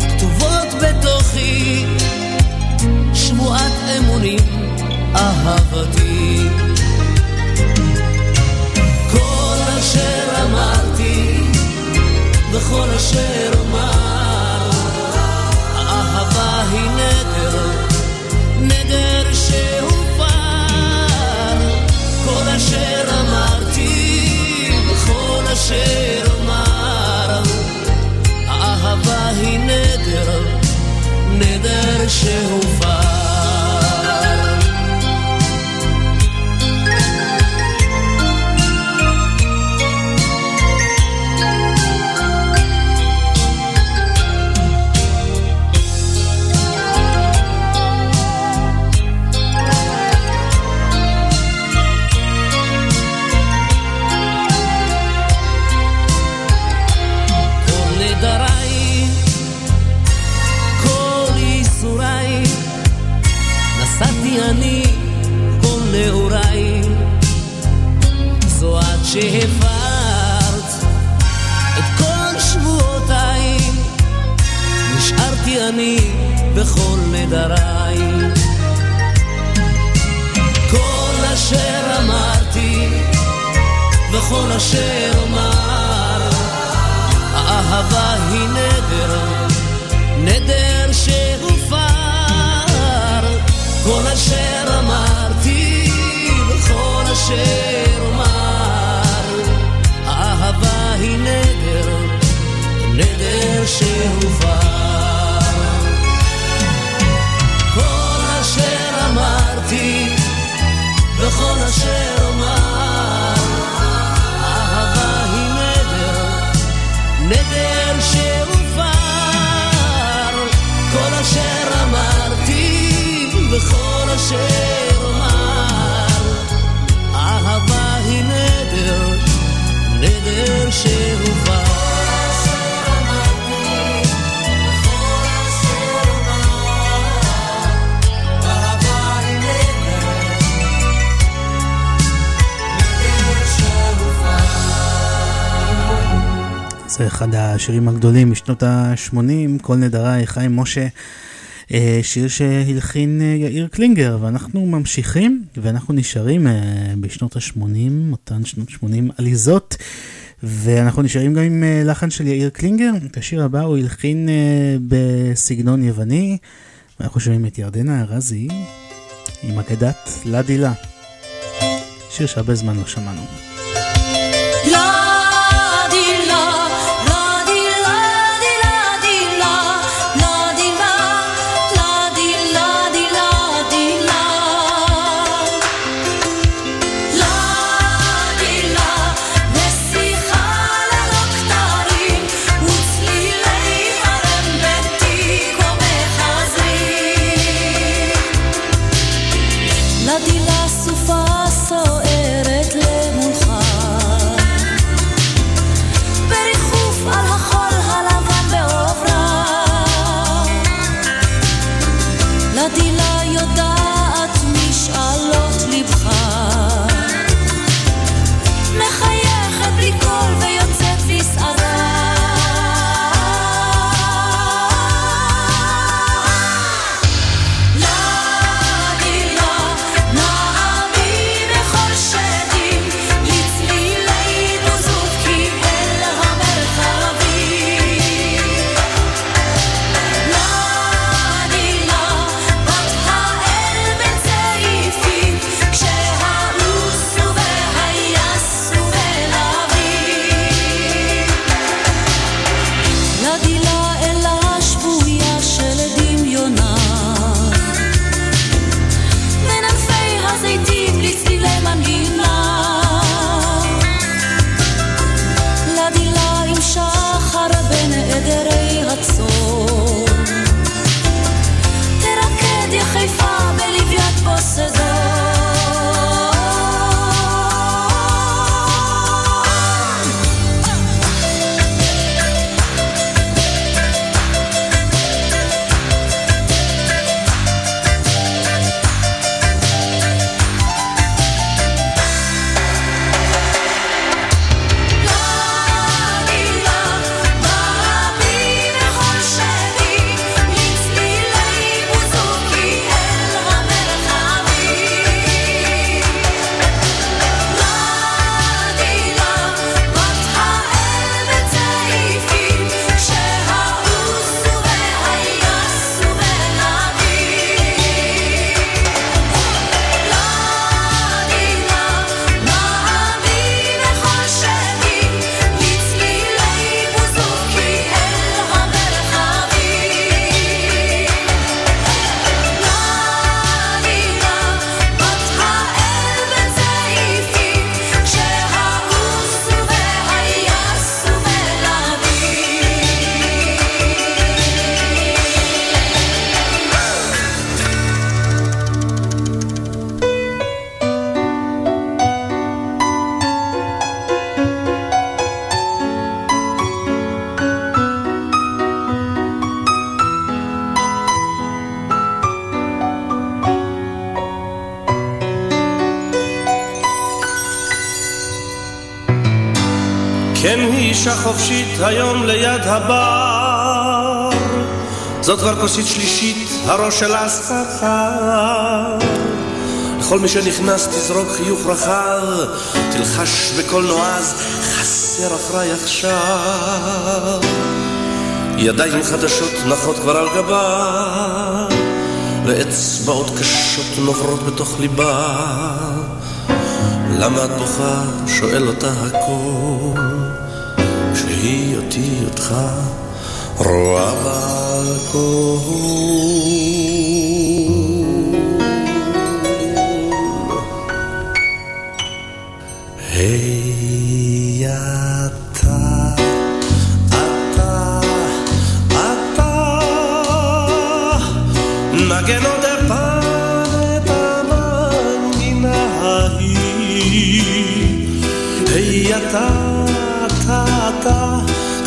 כתובות בתוכי, שבועת אמונים, אהבתי. כל אשר אמרתי וכל אשר אומר אהבה היא נדר נדר וכל אשר אומר האהבה היא נדר, נדר זה אחד השירים הגדולים משנות ה-80, כל נדריי, חיים משה, שיר שהלחין אה, יאיר קלינגר, ואנחנו ממשיכים, ואנחנו נשארים אה, בשנות ה-80, אותן שנות 80 עליזות, ואנחנו נשארים גם עם לחן של יאיר קלינגר, את השיר הבא הוא הלחין בסגנון יווני, ואנחנו שומעים את ירדנה ארזי עם אגדת לה. דילה, שיר שהרבה זמן לא שמענו. היום ליד הבר. זאת כבר כוסית שלישית, הראש שלה סחר לכל מי שנכנס תזרוק חיוך רחב. תלחש בקול נועז חסר אחריי עכשיו. ידיים חדשות נחות כבר על גבה. ואצבעות קשות נוברות בתוך ליבה. למה את בוכה? שואל אותה הכל אותי אותך רואה בכל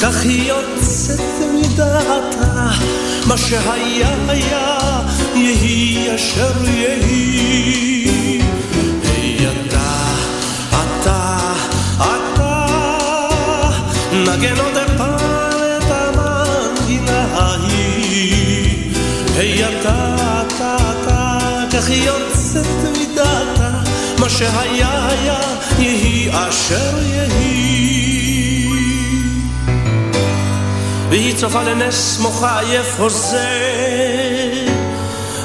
כך היא יוצאת מדעתה מה שהיה היה יהי אשר יהי. היי אתה, אתה, אתה נגן עוד פעם את המנגינה ההיא. היי אתה, אתה, אתה כך היא יוצאת מדעתה מה שהיה היה יהי אשר יהי צופה לנס מוחה עייף הוזה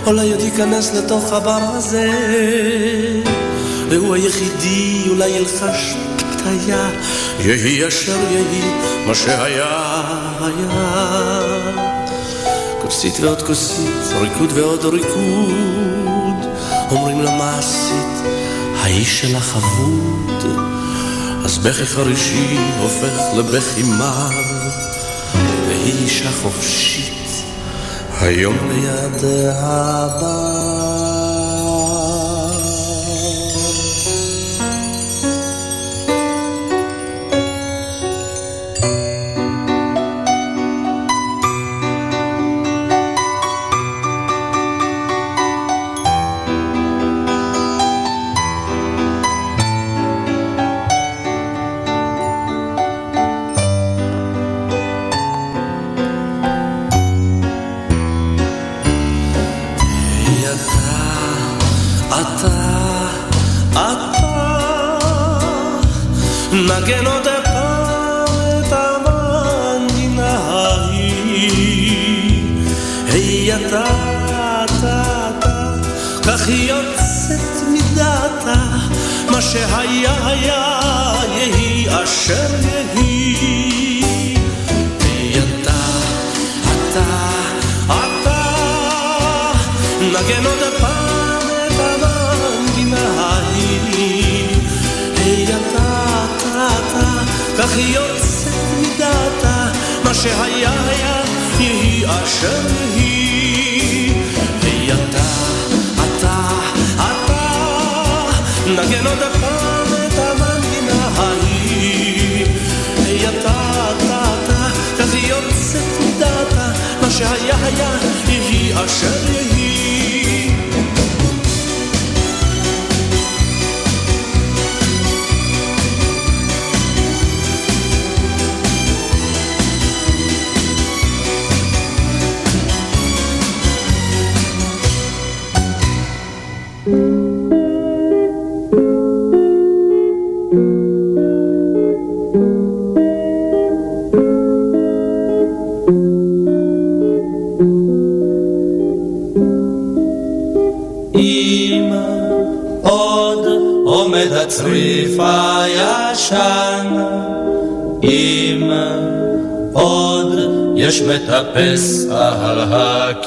אולי עוד ייכנס לתוך הבר הזה. והוא היחידי אולי ילחש פתיה. יהי אשר יהי מה שהיה היה. כוסית ועוד כוסית ריקוד ועוד ריקוד. אומרים לה מה עשית? האיש שלך אבוד אז בכי חרישי הופך לבכי מר והיא אישה חופשית. היום ליד הבר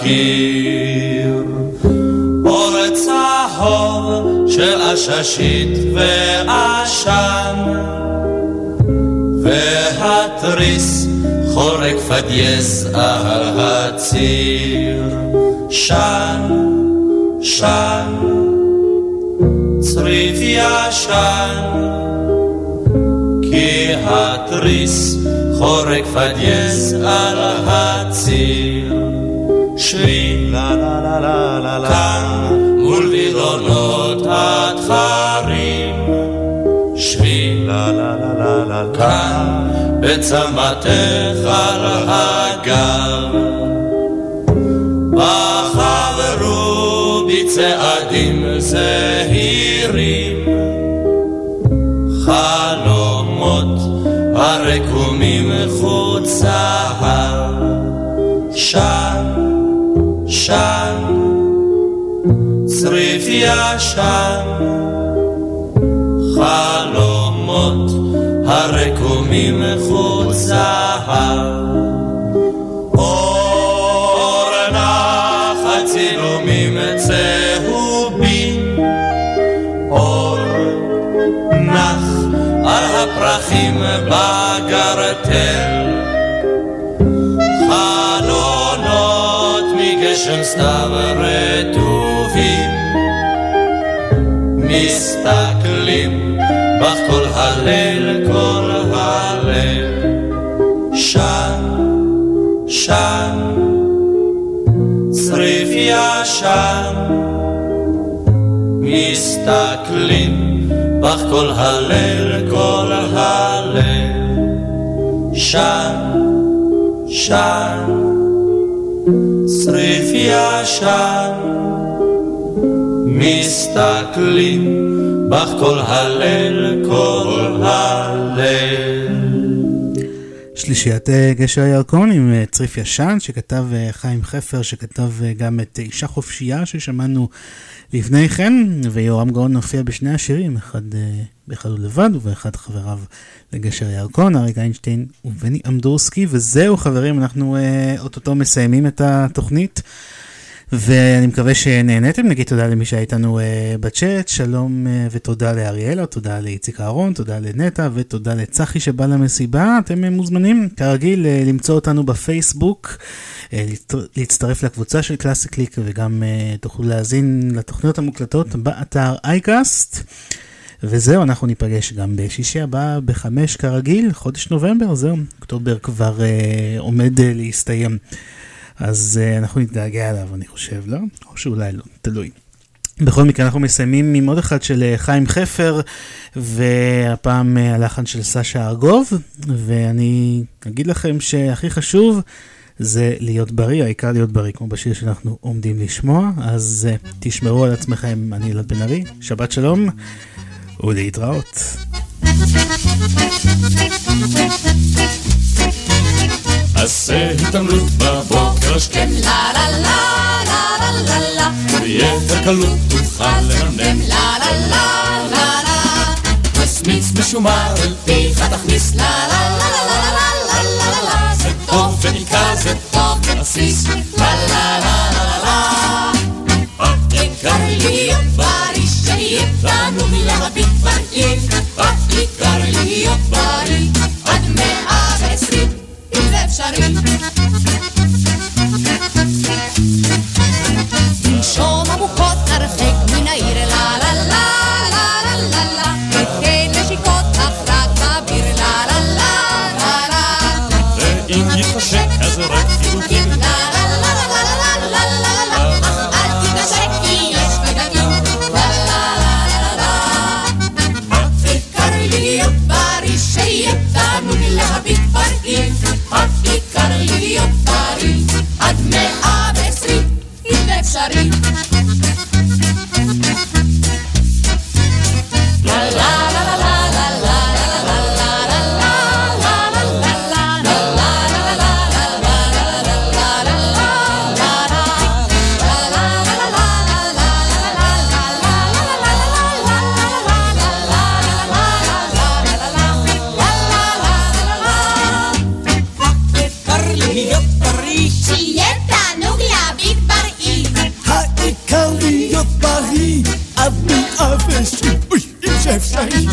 הקיר, אור צהוב של עששית ועשן, והתריס חורק פדייס על הציר, שן שן, צריף ישן, כי התריס חורק פדייס על הציר. שבי כאן מול וילונות התחרים שבי כאן בצמתך על הגב. בחברו בצעדים זהירים. חלומות הרקומים חוצה שם שן, צריף ישן. חלומות הרקומים חוצה אור נחת צילומים צהובים. אור נח על הפרחים בגרטל מגשם סתיו רטובים מסתכלים בך כל הליל כל הליל שן שן צריף ישן מסתכלים בך כל הליל כל הליל שן שן צריף ישן מסתכלים בך כל הליל כל הליל שלישיית אה, גשר הירקון עם אה, צריף ישן שכתב אה, חיים חפר שכתב גם את אישה חופשייה ששמענו לפני כן ויורם גאון הופיע בשני השירים אחד אה, באחד הוא לבד ובאחד חבריו לגשר הירקון אריק איינשטיין ובני אמדורסקי וזהו חברים אנחנו אה, אוטוטו מסיימים את התוכנית ואני מקווה שנהניתם, נגיד תודה למי שהיה איתנו uh, בצ'אט, שלום uh, ותודה לאריאלה, תודה לאיציק אהרון, תודה לנטע ותודה לצחי שבא למסיבה, אתם uh, מוזמנים כרגיל uh, למצוא אותנו בפייסבוק, uh, להצטרף לקבוצה של קלאסי קליק וגם uh, תוכלו להאזין לתוכניות המוקלטות באתר אייקאסט. וזהו, אנחנו ניפגש גם בשישי הבא בחמש כרגיל, חודש נובמבר, זהו, אוקטובר כבר uh, עומד uh, להסתיים. אז uh, אנחנו נתגעגע אליו, אני חושב, לא? או שאולי לא, תלוי. בכל מקרה, אנחנו מסיימים עם עוד אחד של uh, חיים חפר, והפעם uh, הלחן של סשה ארגוב, ואני אגיד לכם שהכי חשוב זה להיות בריא, העיקר להיות בריא, כמו בשיר שאנחנו עומדים לשמוע, אז uh, תשמרו על עצמכם, אני אלעד בן ארי, שבת שלום, ולהתראות. עשה התעמלות בבוקר השכם, לה לה לה לה לה לה לה ביתר קלות תוכל לנמנם, לה לה לה לה לה מסמיץ משומר אל פיך תכניס, לה לה לה לה לה לה לה לה לה זה טוב בעיקר זה טוב ועסיס, לה לה לה לה לה העיקר להיות בריא, שיהיה לנו להביט בראי העיקר להיות בריא עד מאה ועשרים שרים. לנשום עמוקות הרחק עד מאה ועשרים אם אפשרי. descer. Ui, isso é sair.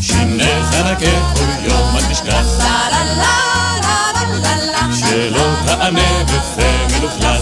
Chinesa que יום המשכן. לה לה לה לה לה לה שלא תענה בפה מלוכלך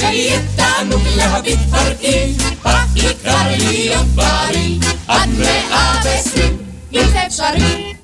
שייתנו לה בתפרעי, בכיכר לי יפרי, עד מאה ועשרים, אם זה אפשרי.